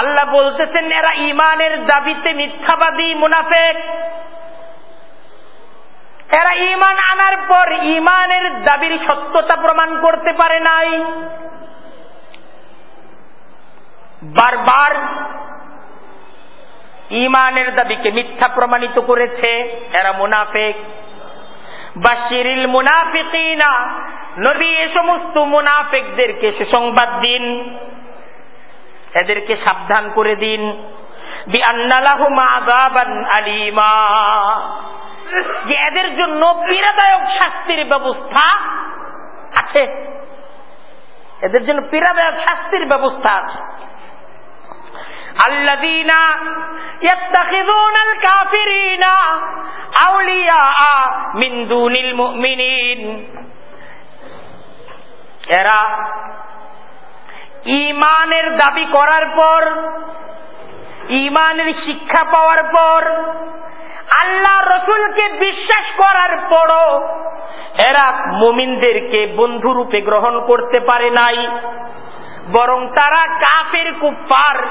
আল্লাহ বলতেছেন, এরা ইমানের দাবিতে মিথ্যাবাদী, মুনাফেক। এরা ইমান আনার পর ইমানের দাবির সত্যতা প্রমাণ করতে পারে নাই। বারবার ইমানের দাবিকে মিথ্যা প্রমাণিত করেছে, এরা মুনাফেক। বা বাশিরিল মুনাফিকিনা, নবী এ সমস্ত মুনাফেকদেরকে সুসংবাদ দিন। এদেরকে সাবধান করে দিন আলিমা যে এদের জন্য পীড়াদায়ক শাস্তির ব্যবস্থা আছে এদের জন্য পীড়াদায়ক শাস্তির ব্যবস্থা আছে الذين يتخذون الكافرين أولياء من دون المؤمنين এরা ইমানের দাবি করার পর, ইমানের শিক্ষা পাওয়ার পর, আল্লাহ রসুলকে বিশ্বাস করার পরও এরা মুমিনদেরকে বন্ধুরূপে গ্রহণ করতে পারে নাই। বরং তারা কাফের কুফার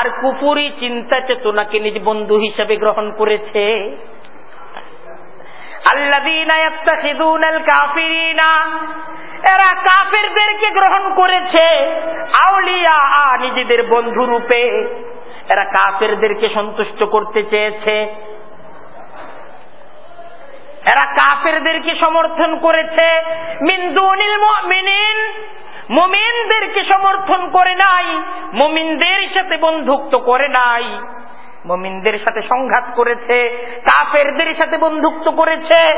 আর কুপুরি চিন্তা চেতনাকে নিজ বন্ধু হিসেবে গ্রহণ করেছে। এরা কাফেরদেরকে গ্রহণ করেছে আউলিয়া নিজেদের বন্ধু রূপে। এরা কাফেরদেরকে সন্তুষ্ট করতে চেয়েছে। এরা কাফেরদেরকে সমর্থন করেছে। মিন্দুনিল মুমিনিন, মুমিনদেরকে সমর্থন করে নাই, মুমিনদের সাথে বন্ধুত্ব করে নাই। মুমিনদের সাথে সংঘাত করেছে, কাফেরদের সাথে বন্ধুত্ব করেছে।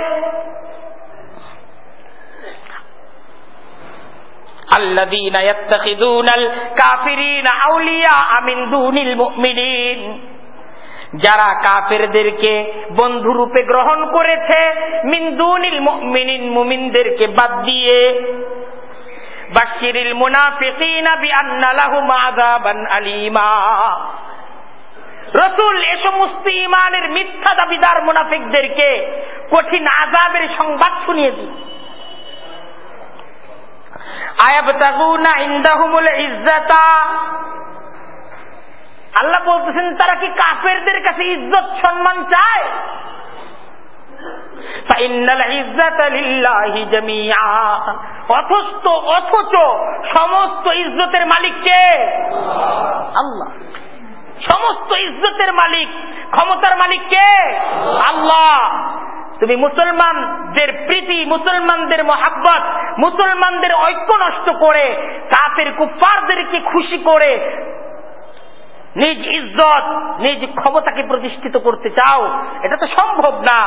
আল্লাযীনা ইয়াত্তাখিযুনাল কাফিরিনা আউলিয়া আমিন যারা কাফেরদেরকে বন্ধুরূপে গ্রহণ করেছে মিন্দুনিল মুমিনিন, মুমিনদেরকে বাদ দিয়ে। বাশিরিল মুনাফিকিনা বিআন্না লাহুম আযাবান রসুল এ সমস্ত ইমানের মিথ্যা দাবিদার মুনাফিকদেরকে কঠিন আজাবের সংবাদ শুনিয়ে দিন আল্লাহ বলতেছেন তারা কি কাফেরদের কাছে ইজ্জত সম্মান চায়? অথচ সমস্ত ইজ্জতের মালিককে আল্লাহ। সমস্ত ইজ্জতের মালিক, ক্ষমতার মালিক কে? আল্লাহ। তুমি মুসলমানদের প্রীতি, মুসলমানদের মহাব্বত, মুসলমানদের ঐক্য নষ্ট করে তাদের কুপারদেরকে খুশি করে নিজ ইজ্জত, নিজ ক্ষমতাকে প্রতিষ্ঠিত করতে চাও, এটা তো সম্ভব না।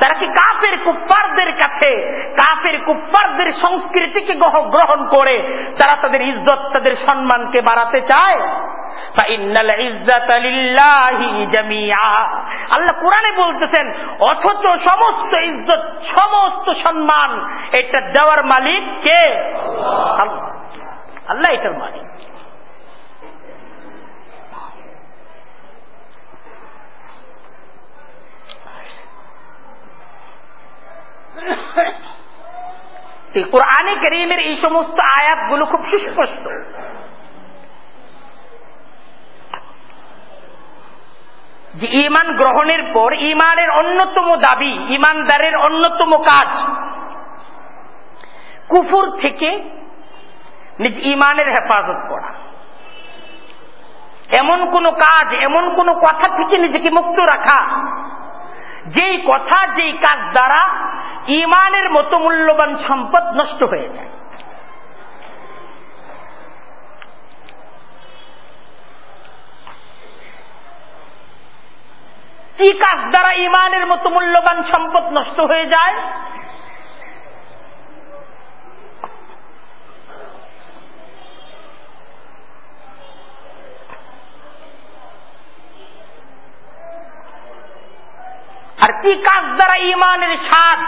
তারা কি কাফের কুপ্পারদের কাছে, কাফের কুপ্পারদের সংস্কৃতিকে গ্রহণ করে, তারা তাদের ইজ্জত, তাদের সম্মানকে বাড়াতে চায়? আল্লাহ কোরআনে বলতেছেন, অথচ সমস্ত ইজ্জত, সমস্ত সম্মান এটা দেওয়ার মালিক কে? আল্লাহ। আল্লাহ এটার মালিক। কোরআনে করিমের এই সমস্ত খুব সুস্পষ্ট। যে ইমান গ্রহণের পর ইমানের অন্যতম দাবি ইমানদারের অন্যতম কাজ। কুফুর থেকে নিজ ইমানের হেফাজত করা। এমন কোন কাজ, এমন কোন কথা থেকে নিজেকে মুক্ত রাখা। যেই কথা, যেই কাজ দ্বারা ইমানের মতো মূল্যবান সম্পদ নষ্ট হয়ে যায়। কি কাজ দ্বারা ইমানের মতো মূল্যবান সম্পদ নষ্ট হয়ে যায়? কি কাজ দ্বারা ইমানের স্বাদ?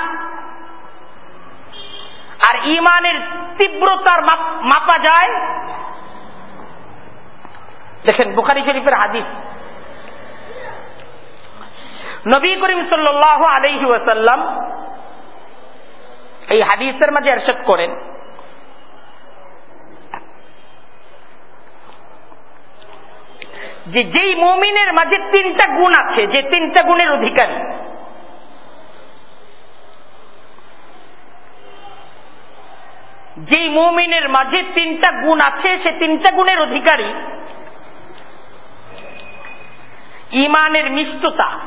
আর ইমানের তীব্রতার মাপা যায়? দেখেন, বুখারি শরীফের হাদিস। নবী করিম সাল্লাহ আলহি এই হাদিসের মাঝে এরশাদ করেন। যে যেই মমিনের মাঝে তিনটা গুণ আছে, যে তিনটা গুণের অধিকারী। যেই মমিনের মাঝে তিনটা গুণ আছে, সে তিনটা গুণের অধিকারী। ইমানের মিষ্টতা।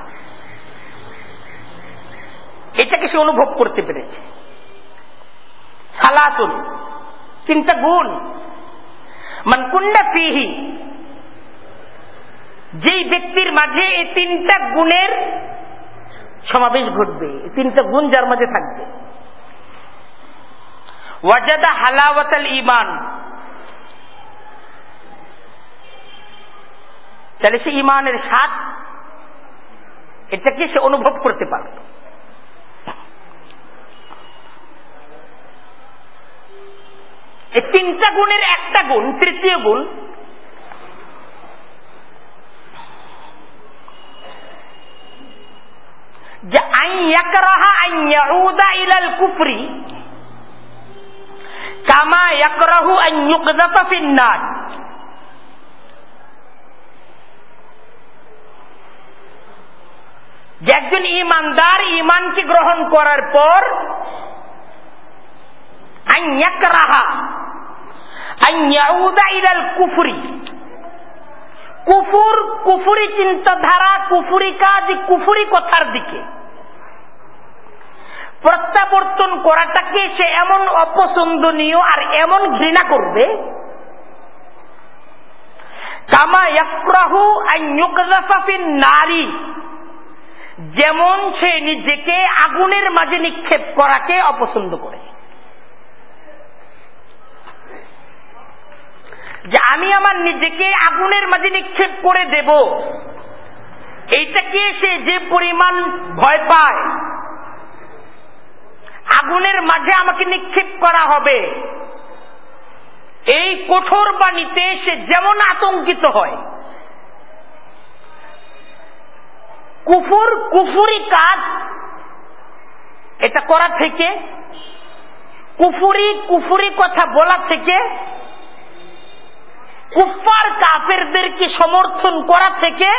এটাকে সে অনুভব করতে পেরেছে। সালাতুন, তিনটা গুণ। মান কুন্ডা ফিহি যেই ব্যক্তির মাঝে এই তিনটা গুণের সমাবেশ ঘটবে তিনটা গুণ যার মাঝে থাকবে। ওয়াজাদা হালাওয়াতাল ইমান তাহলে সে ইমানের স্বাদ, এটাকে সে অনুভব করতে পারবে। এই তিনটা গুণের একটা গুণ, তৃতীয় গুণ যে আইয়াকরাহা আইয়াউদা ইলাল কুফরি। কামা ইয়াকরাহু আন ইউকযাফা ফিন্নার। যে একজন ইমানদার ইমানকে গ্রহণ করার পর আইয়াকরাহা আইয়াউদা ইলাল কুফরি। কুফুর, কুফুরি চিন্তাধারা, কুফুরি কাজ, কুফুরি কথার দিকে। প্রত্যাবর্তন করাটাকে সে এমন অপছন্দনীয় আর এমন ঘৃণা করবে। নারী। যেমন সে নিজেকে আগুনের মাঝে নিক্ষেপ করাকে অপছন্দ করে। যে আমি আমার নিজেকে আগুনের মাঝে নিক্ষেপ করে দেব। এইটাকে সে যে পরিমাণ ভয় পায়? আগুনের মাঝে আমাকে নিক্ষেপ করা হবে। এই কঠোর বাণীতে সে যেমন আতঙ্কিত হয়, কুফুর কুফুরি কাজ এটা করা থেকে, কুফুরি কুফুরি কথা বলা থেকে কুফার কাফেরদেরকে সমর্থন করা থেকে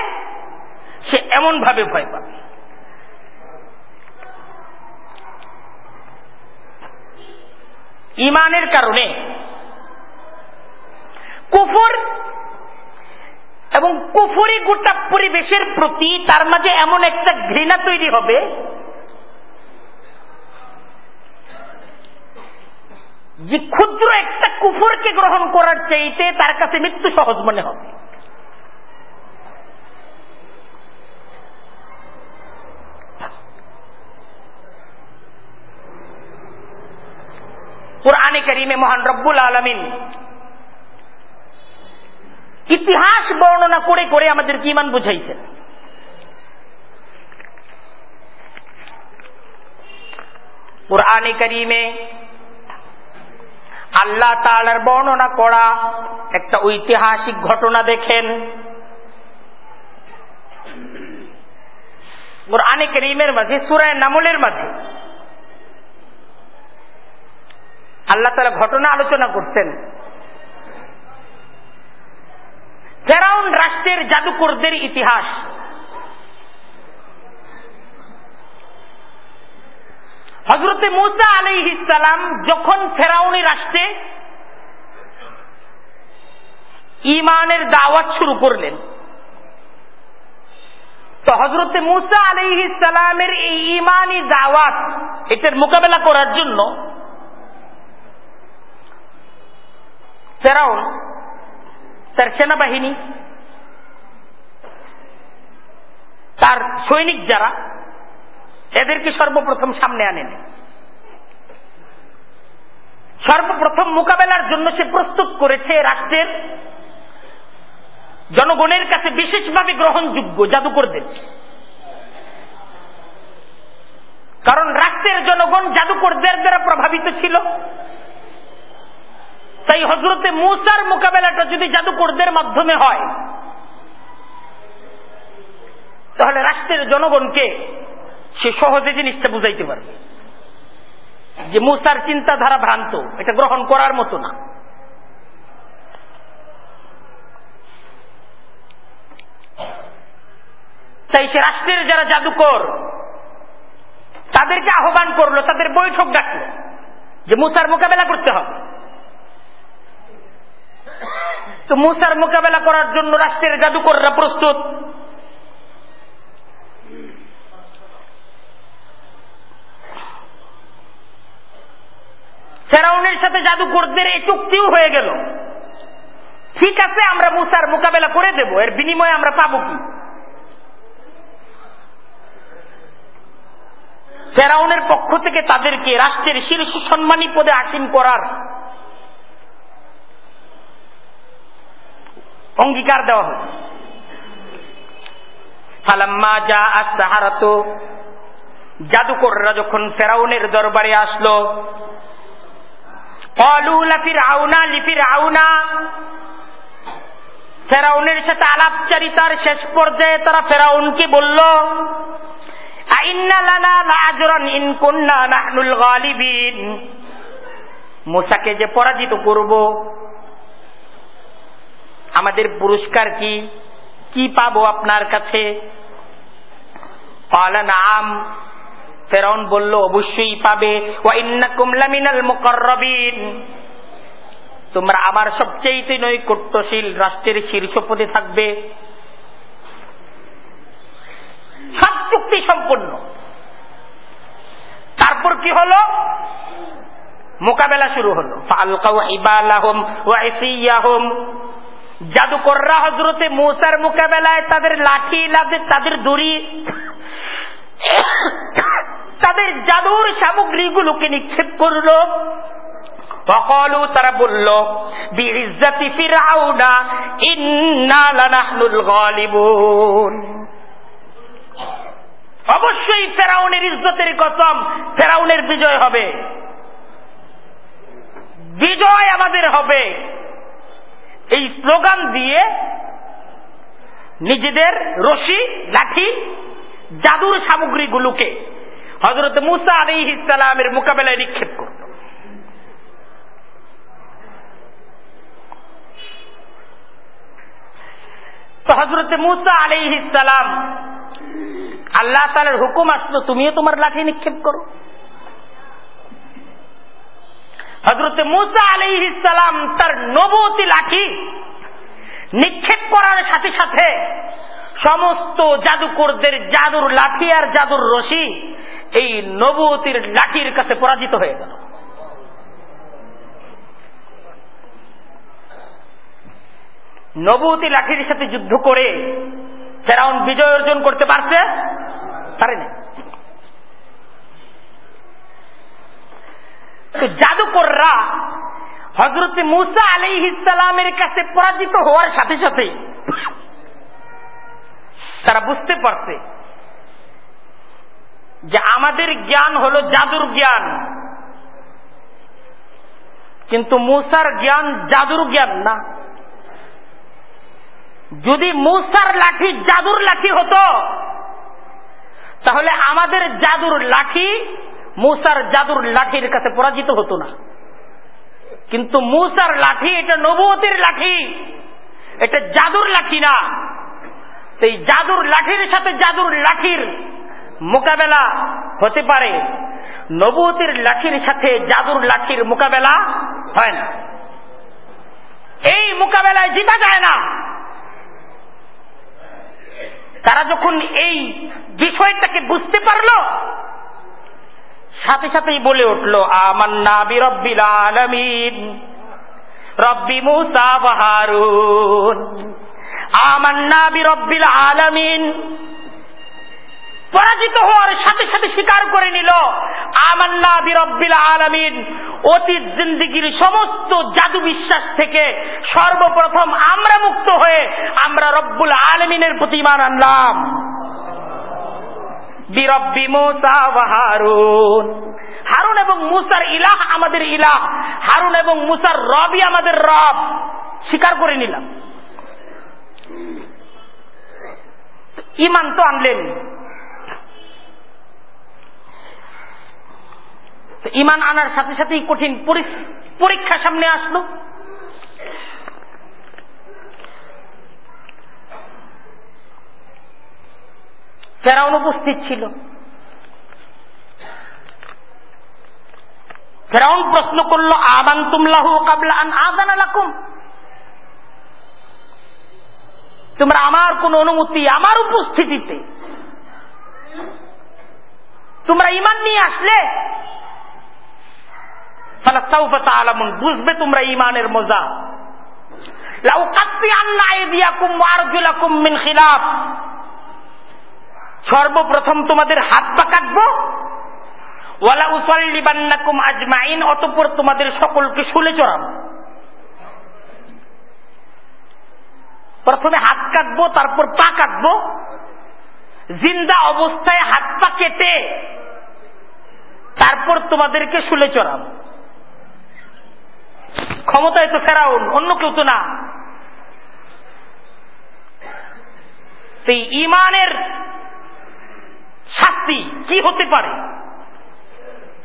সে এমন ভাবে ভয় পাবে ইমানের কারণে কুফর এবং কুফরি গোটা পরিবেশের প্রতি তার মাঝে এমন একটা ঘৃণা তৈরি হবে যে ক্ষুদ্র একটা কুফরকে গ্রহণ করার চাইতে তার কাছে মৃত্যু সহজ মনে হবে। কোরআনে করিমে মহান রব্বুল আলমিন ইতিহাস বর্ণনা করে করে আমাদের ইমান বুঝাইছেন। কোরআনে করিমে আল্লাহ তালার বর্ণনা করা একটা ঐতিহাসিক ঘটনা দেখেন। কোরআনে করিমের মাঝে, সুরায় নামলের মাঝে আল্লাহ তালা ঘটনা আলোচনা করতেন ফেরাউন রাষ্ট্রের জাদুকরদের ইতিহাস হজরতে মুসা আলী ইসালাম যখন ফেরাউনি রাষ্ট্রে ইমানের দাওয়াত শুরু করলেন, তো হজরতে মুসা আলী ইসালামের এই ইমানি দাওয়াত, এটার মোকাবেলা করার জন্য ফেরাউন তার সেনাবাহিনী, তার সৈনিক যারা এদেরকে সর্বপ্রথম সামনে আনেন। সর্বপ্রথম মোকাবেলার জন্য সে প্রস্তুত করেছে রাষ্ট্রের জনগণের কাছে বিশেষভাবে গ্রহণযোগ্য জাদুকরদের। কারণ রাষ্ট্রের জনগণ জাদুকরদের দ্বারা প্রভাবিত ছিল। তাই হজরতে মুসার মোকাবেলাটা যদি জাদুকরদের মাধ্যমে হয়, তাহলে রাষ্ট্রের জনগণকে সে সহজে জিনিসটা বুঝাইতে পারবে। যে মুসার চিন্তাধারা ভ্রান্ত, এটা গ্রহণ করার মতো না। তাই সে রাষ্ট্রের যারা জাদুকর, তাদেরকে আহ্বান করল, তাদের বৈঠক ডাকলো, যে মুসার মোকাবেলা করতে হবে। তো মুসার মোকাবেলা করার জন্য রাষ্ট্রের জাদুকররা প্রস্তুত। ফেরাউনের সাথে জাদুকরদের এই চুক্তিও হয়ে গেল। ঠিক আছে, আমরা মুসার মোকাবেলা করে দেব, এর বিনিময়ে আমরা পাবো কি? ফেরাউনের পক্ষ থেকে তাদেরকে রাষ্ট্রের শীর্ষ সম্মানী পদে আসীন করার অঙ্গীকার দেওয়া হল। ফালাম্মা যা আসাহারাত জাদুকররা যখন ফেরাউনের দরবারে আসলো ফেরাউনের সাথে আলাপচারিতার শেষ পর্যায়ে তারা ফেরাউনকে বলল মুসাকে যে পরাজিত করব, আমাদের পুরস্কার কি? কি পাবো আপনার কাছে? ফেরাউন বলল, অবশ্যই পাবে। তোমরা আমার সবচেয়ে নৈকট্যশীল রাষ্ট্রের শীর্ষ পদে থাকবে। সব চুক্তি সম্পন্ন। তারপর কি হলো? মোকাবেলা শুরু হলো। জাদুকররা হজরতে মৌসার মোকাবেলায় তাদের লাঠি তাদের দড়ি তাদের জাদুর সামগ্রীগুলোকে নিক্ষেপ করল। ফকলু তারা বলল, বিইজ্জাতি ফিরাউনা ইন্না লানাহনুল গালিবুন। অবশ্যই ফেরাউনের ইজ্জতের কসম, ফেরাউনের বিজয় হবে। বিজয় আমাদের হবে। এই স্লোগান দিয়ে নিজেদের রশি, লাঠি, জাদুর সামগ্রীগুলোকে হজরত মুসা আলী ইসলামের মোকাবেলায় নিক্ষেপ করল তো হজরত মুসা আলী ইসলাম আল্লাহ তালের হুকুম আসলো, তুমিও তোমার লাঠি নিক্ষেপ করো। হজরত মুসা আলী ইসলাম তার নবতী লাঠি নিক্ষেপ করার সাথে সাথে সমস্ত জাদুকরদের জাদুর লাঠি আর জাদুর রশি এই নবতির লাঠির কাছে পরাজিত হয়ে গেল। নবতী লাঠির সাথে যুদ্ধ করে ফেরাউন বিজয় অর্জন করতে পারছে? পারেনি। জাদুকররা হজরত মুসা আলী ইসালামের কাছে পরাজিত হওয়ার সাথে সাথে তারা বুঝতে পারছে যে আমাদের জ্ঞান হলো জাদুর জ্ঞান। কিন্তু মুসার জ্ঞান জাদুর জ্ঞান না। যদি মুসার লাঠি জাদুর লাঠি হতো, তাহলে আমাদের জাদুর লাঠি মুসার জাদুর লাঠির কাছে পরাজিত হতো না। কিন্তু মুসার লাঠি এটা নবতের লাঠি, এটা জাদুর লাঠি না। এই জাদুর লাঠির সাথে জাদুর লাঠির মোকাবেলা হতে পারে। নবতের লাঠির সাথে জাদুর লাঠির মোকাবেলা হয় না। এই মোকাবেলায় জিতা যায় না। তারা যখন এই বিষয়টাকে বুঝতে পারল, সাথে সাথেই বলে উঠল, আমান্না বিরব্বিল আলমিন। রব্বি মুসা বাহারুন আমান্না বিরব্বিল আলমিন। পরাজিত হওয়ার সাথে সাথে স্বীকার করে নিল আলমিন। অতীত জিন্দিগির সমস্ত জাদু বিশ্বাস থেকে সর্বপ্রথম আমরা মুক্ত হয়ে আমরা রব্বুল আলমিনের প্রতি মান আনলাম। বিরব্বি মুসা হারুন। হারুন এবং মুসার ইলাহ আমাদের ইলাহ। হারুন এবং মুসার রবই আমাদের রব। স্বীকার করে নিলাম। ইমান তো আনলেন। ইমান আনার সাথে সাথেই কঠিন পরীক্ষা সামনে আসলো। ফেরাউন উপস্থিত ছিল। ফেরাউন প্রশ্ন করল আবান তুমলাহু কাবলা আন আদান আলাকুম তোমরা আমার কোন অনুমতি আমার উপস্থিতিতে তোমরা ইমান নিয়ে আসলে? বুঝবে তোমরা ইমানের মজা। সর্বপ্রথম তোমাদের হাত পা কাটবো। ওয়ালা উসাল্লিবান্নাকুম আজমাইন, অতঃপর তোমাদের সকলকে শুলে চড়াবো। প্রথমে হাত কাটবো, তারপর পা কাটবো। জিন্দা অবস্থায় হাত পা কেটে, তারপর তোমাদেরকে শুলে চড়াবো। ক্ষমতায় তো ফেরাউন, অন্য কেউ তো না। সেই ইমানের শাস্তি কি হতে পারে?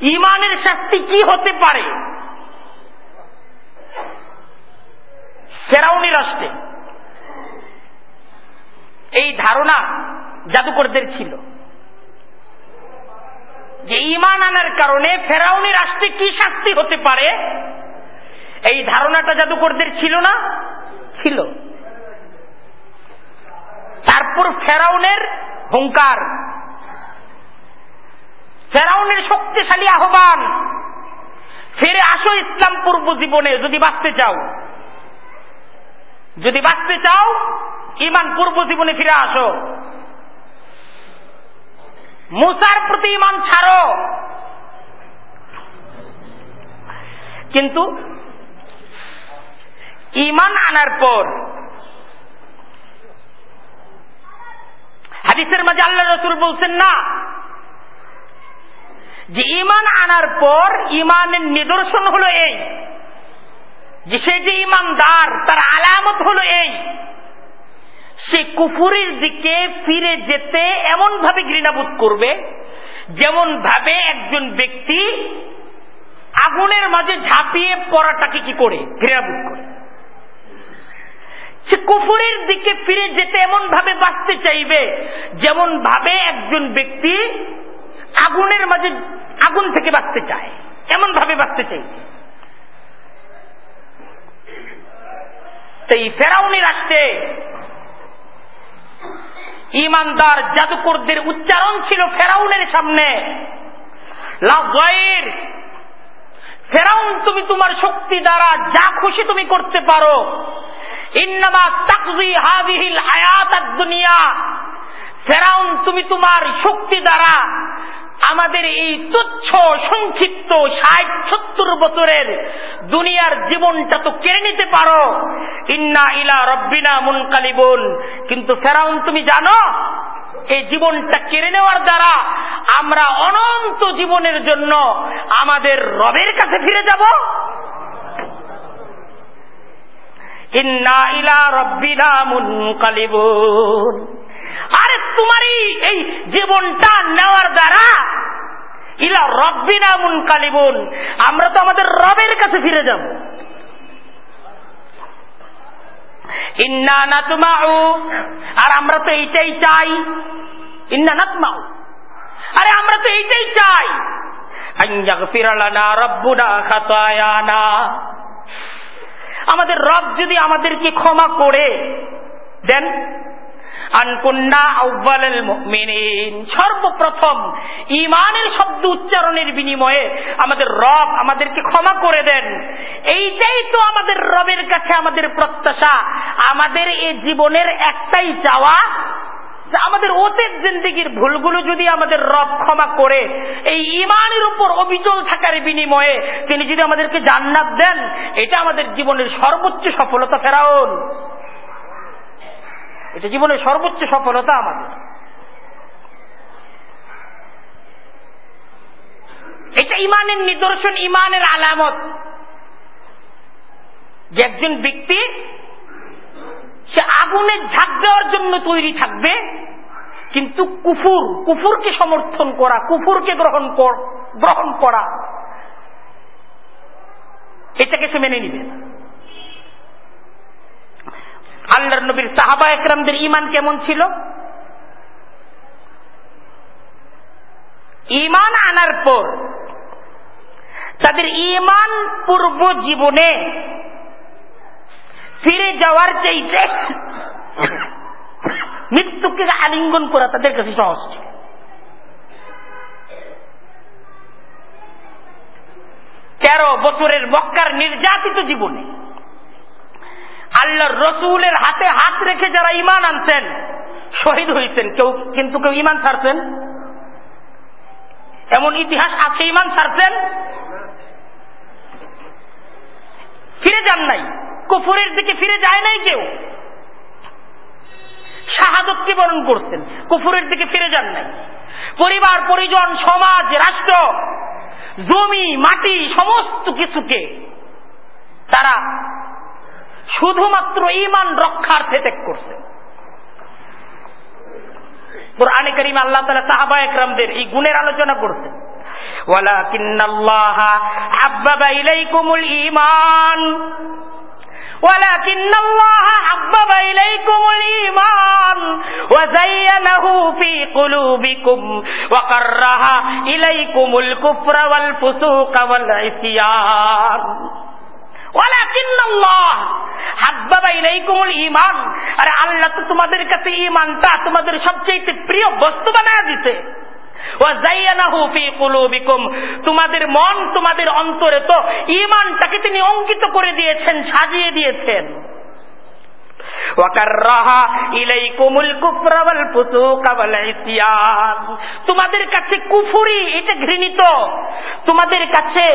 ইমানের শাস্তি কি হতে পারে? ফেরাউনি রাষ্ট্রে এই ধারণা জাদুকরদের ছিল। যে ইমান আনার কারণে ফেরাউনি রাষ্ট্রে কি শাস্তি হতে পারে? এই ধারণাটা জাদুকরদের ছিল না? ছিল। তারপর ফেরাউনের হুঙ্কার। ফেরাউনের শক্তিশালী আহ্বান। ফিরে আসো ইসলাম পূর্ব জীবনে, যদি বাঁচতে চাও। যদি বাঁচতে চাও ইমান পূর্ব জীবনে ফিরে আসো। মুসার প্রতি ইমান ছাড়ো। কিন্তু ইমান আনার পর। হাদিসের মাঝে আল্লাহ রসুল বলছেন, না। যে ইমান আনার পর ইমানের নিদর্শন হলো এই, যে সে যে ইমানদার, তার আলামত হলো এই, সে কুফুরের দিকে ফিরে যেতে এমন ভাবে ঘৃণাবোধ করবে যেমন ভাবে একজন ব্যক্তি আগুনের মাঝে ঝাঁপিয়ে পড়াটাকে কি করে? ঘৃণাবোধ করে। সে কুফুরের দিকে ফিরে যেতে এমন ভাবে বাঁচতে চাইবে, যেমন ভাবে একজন ব্যক্তি আগুনের মাঝে আগুন থেকে বাঁচতে চায় এমন ভাবে বাঁচতে চাইবে। এই ফেরাউনি রাষ্ট্রে ইমানদার জাদুকরদের উচ্চারণ ছিল ফেরাউনের সামনে। ফেরাউন তুমি তোমার শক্তি দ্বারা যা খুশি তুমি করতে পারো। ইন্নামা তাকজি হাদিহিল হায়াত দুনিয়া। ফেরাউন, তুমি তোমার শক্তি দ্বারা আমাদের এই তুচ্ছ, সংক্ষিপ্ত ষাট সত্তর বছরের দুনিয়ার জীবনটা তো কেড়ে নিতে পারো। ইন্না ইলা রব্বিনা মুনকালিবুন। কিন্তু ফেরাউন, তুমি জানো, এই জীবনটা কেড়ে নেওয়ার দ্বারা আমরা অনন্ত জীবনের জন্য আমাদের রবের কাছে ফিরে যাব ইন্না ইলা রব্বিনা মুনকালিবুন আরে তোমারই এই জীবনটা নেওয়ার দ্বারা ইলা রব্বিনা মুন কালিবুন আমরা তো আমাদের রবের কাছে ফিরে যাব। ইন্না নাতমাউ। আর আমরা তো এইটাই চাই। ইন্না নাতমাউ। আরে আমরা তো এইটাই চাই। রব্বুনা খাতায়ানা। আমাদের রব যদি আমাদেরকে ক্ষমা করে দেন সর্বপ্রথম ইমানের শব্দ উচ্চারণের বিনিময়ে আমাদের রব আমাদেরকে ক্ষমা করে দেন। এইটাই তো আমাদের রবের কাছে আমাদের প্রত্যাশা। আমাদের এই জীবনের একটাই চাওয়া যে আমাদের অতীত জিন্দিগির ভুলগুলো যদি আমাদের রব ক্ষমা করে, এই ইমানের উপর অবিচল থাকার বিনিময়ে তিনি যদি আমাদেরকে জান্নাত দেন, এটা আমাদের জীবনের সর্বোচ্চ সফলতা ফেরাউন। এটা জীবনের সর্বোচ্চ সফলতা আমাদের। এটা ইমানের নিদর্শন ইমানের আলামত। যে একজন ব্যক্তি সে আগুনে ঝাঁক দেওয়ার জন্য তৈরি থাকবে। কিন্তু কুফুর, কুফুরকে সমর্থন করা, কুফুরকে গ্রহণ গ্রহণ করা, এটাকে সে মেনে নিবে। আল্লাহ নবীর সাহাবা একরামদের ইমান কেমন ছিল? ইমান আনার পর, তাদের ইমান পূর্ব জীবনে ফিরে যাওয়ার চাইতে মৃত্যুকে আলিঙ্গন করা তাদের কাছে সহজ তেরো বছরের মক্কার নির্যাতিত জীবনে আল্লাহর রসুলের হাতে হাত রেখে যারা ইমান আনছেন, শহীদ হয়েছেন কেউ, কিন্তু কেউ ইমান ছাড়ছেন? এমন ইতিহাস আছে ইমান ছাড়ছেন? ফিরে যান নাই। কুফুরের দিকে ফিরে যায় নাই কেউ। শাহাদতকে বরণ করছেন? কুফুরের দিকে ফিরে যান নাই। পরিবার, পরিজন, সমাজ, রাষ্ট্র, জমি, মাটি, সমস্ত কিছুকে তারা শুধুমাত্র ইমান রক্ষার্থে ত্যাগ করছে। কোরআনে করিম আল্লাহ তালা সাহাবা একরামদের এই গুণের আলোচনা করছেন। ওয়ালাকিন্নাল্লাহ হাব্বাবা ইলাইকুমুল ولكن الله حبب إليكم الإيمان وزينه في قلوبكم وكره إليكم الكفر والفسوق والعصيان আরে আল্লাহ তো তোমাদের কাছে ইমানটা তোমাদের সবচেয়ে প্রিয় বস্তু বানায় দিতে তোমাদের মন, তোমাদের অন্তরে তো ইমানটাকে তিনি অঙ্কিত করে দিয়েছেন, সাজিয়ে দিয়েছেন। তোমাদের কাছে কুফুরি, এটা ঘৃণিত। তোমাদের কাছে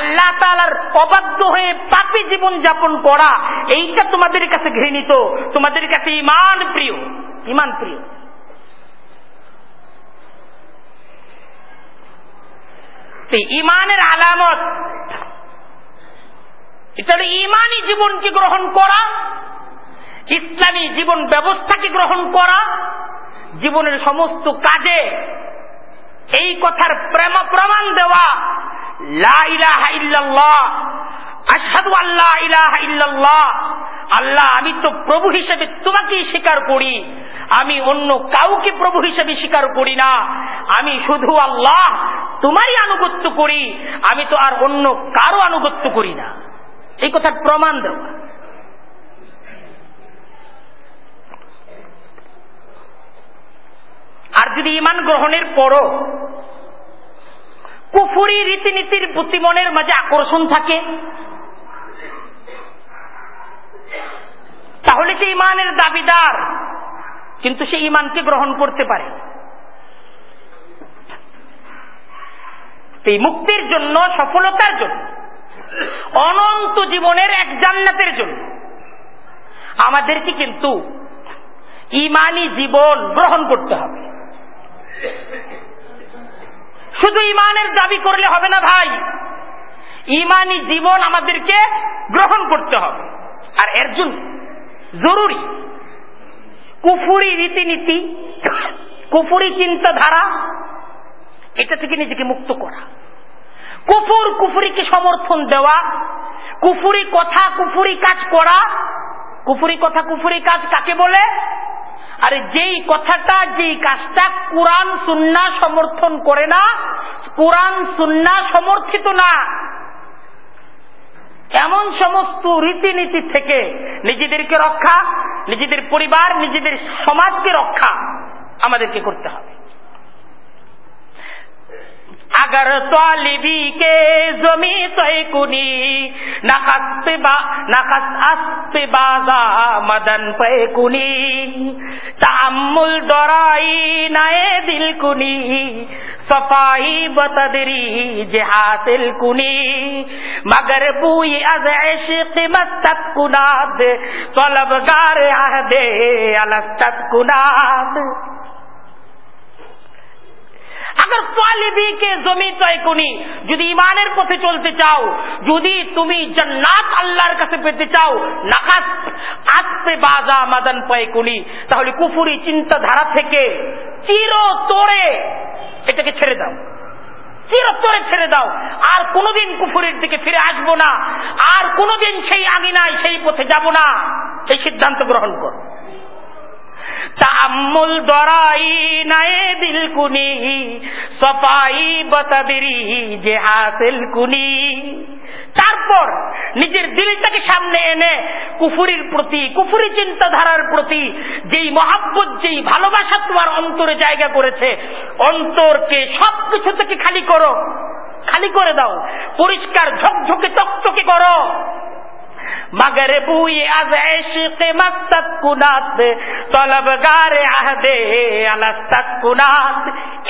আল্লাহ তালার অবাধ্য হয়ে পাপি জীবন যাপন করা, এইটা তোমাদের কাছে ঘৃণিত। তোমাদের কাছে ইমান প্রিয় ইমান প্রিয়। ইমানের আলামত। এটা হলো ইমানই জীবনকে গ্রহণ করা, ইসলামী জীবন ব্যবস্থাকে গ্রহণ করা, জীবনের সমস্ত কাজে এই কথার প্রেম, প্রমাণ দেওয়া। আল্লাহ, আমি তো প্রভু হিসেবে তোমাকেই স্বীকার করি। আমি অন্য কাউকে প্রভু হিসেবে স্বীকার করি না। আমি শুধু আল্লাহ তোমারই আনুগত্য করি, আমি তো আর অন্য কারও আনুগত্য করি না। এই কথার প্রমাণ দেওয়া আর যদি ইমান গ্রহণের পরও কুফুরি রীতিনীতির প্রতি মনের মাঝে আকর্ষণ থাকে, তাহলে সে ইমানের দাবিদার, কিন্তু সে ইমানকে গ্রহণ করতে পারে। এই মুক্তির জন্য, সফলতার জন্য, অনন্ত জীবনের এক জান্নাতের জন্য। আমাদেরকে কিন্তু ইমানি জীবন গ্রহণ করতে হবে। শুধু ইমানের দাবি করলে হবে না ভাই, ইমানি জীবন আমাদেরকে গ্রহণ করতে হবে। আর এর জন্য জরুরি কুফুরি রীতিনীতি, কুফুরি চিন্তাধারা এটা থেকে নিজেকে মুক্ত করা। কুফুর কুফুরিকে সমর্থন দেওয়া, কুফুরি কথা, কুফুরি কাজ করা। কুফুরি কথা, কুফুরি কাজ কাকে বলে? আরে যেই কথাটা, যেই কাজটা কোরআন সুন্না সমর্থন করে না, কোরআন সুন্না সমর্থিত না। এমন সমস্ত রীতিনীতি থেকে নিজেদেরকে রক্ষা, নিজেদের পরিবার, নিজেদের সমাজকে রক্ষা আমাদেরকে করতে হবে। اگر طالبی کے زمی تی کنی نخست با نخست است بازا مدن پی کنی تعمل درائی نئے دل کنی صفائی بتدری جے حاصل کنی مگر بوئی از عشق مستت کناد طلبگار عہدے الستت کناد আগর তালিবিকে জমি তয় কুনি যদি ইমানের পথে চলতে চাও যদি তুমি জান্নাত আল্লাহর কাছে পেতে চাও নাকাত আসতে বাজা মাদান পয় কুনি তাহলে কুফুরি চিন্তা ধারা থেকে চির তোরে এটাকে ছেড়ে দাও চিরতরে ছেড়ে দাও আর কোনদিন কুফুরের দিকে ফিরে আসব না আর কোনদিন সেই আগিনায় সেই পথে যাব না সেই সিদ্ধান্ত গ্রহণ করো তাম্মুল দরাই নায়ে দিল কুনি, সফাই বতাদিরি যে হাসিল কুনি। তারপর নিজের দিলটাকে সামনে এনে কুফুরির প্রতি, কুফুরি চিন্তাধারার প্রতি যেই মহাব্বত, যেই ভালোবাসা তোমার অন্তরে জায়গা করেছে, অন্তরকে সবকিছু থেকে খালি করো, খালি করে দাও, পরিষ্কার ঝকঝকে চকচকে করো। مگر بوئی از عشق مقصد کنات তলবগারে আহদে আলাস্তাক কুনাত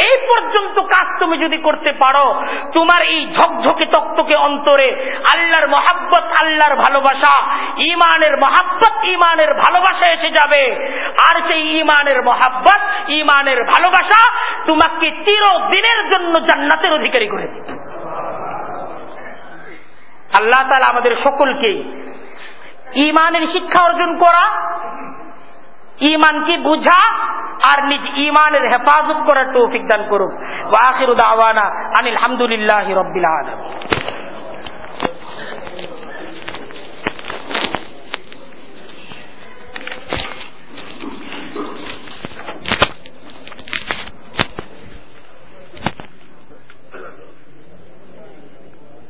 এই পর্যন্ত কাজ তুমি যদি করতে পারো, তোমার এই ঝকঝকে তক্তকে অন্তরে আল্লাহর মহাব্বত, আল্লাহর ভালোবাসা ইমানের মহাব্বত ইমানের ভালোবাসা এসে যাবে। আর সেই ইমানের মহাব্বত ইমানের ভালোবাসা তোমাকে চিরদিনের জন্য জান্নাতের অধিকারী করে দিবে। আল্লাহ তালা আমাদের সকলকেই ইমানের শিক্ষা অর্জন করা, ইমানকে বুঝা আর নিজ ইমানের হেফাজত করার তৌফিক দান করুক। ওয়াখির দাওয়ানা আনিল হামদুলিল্লাহ রব্বিল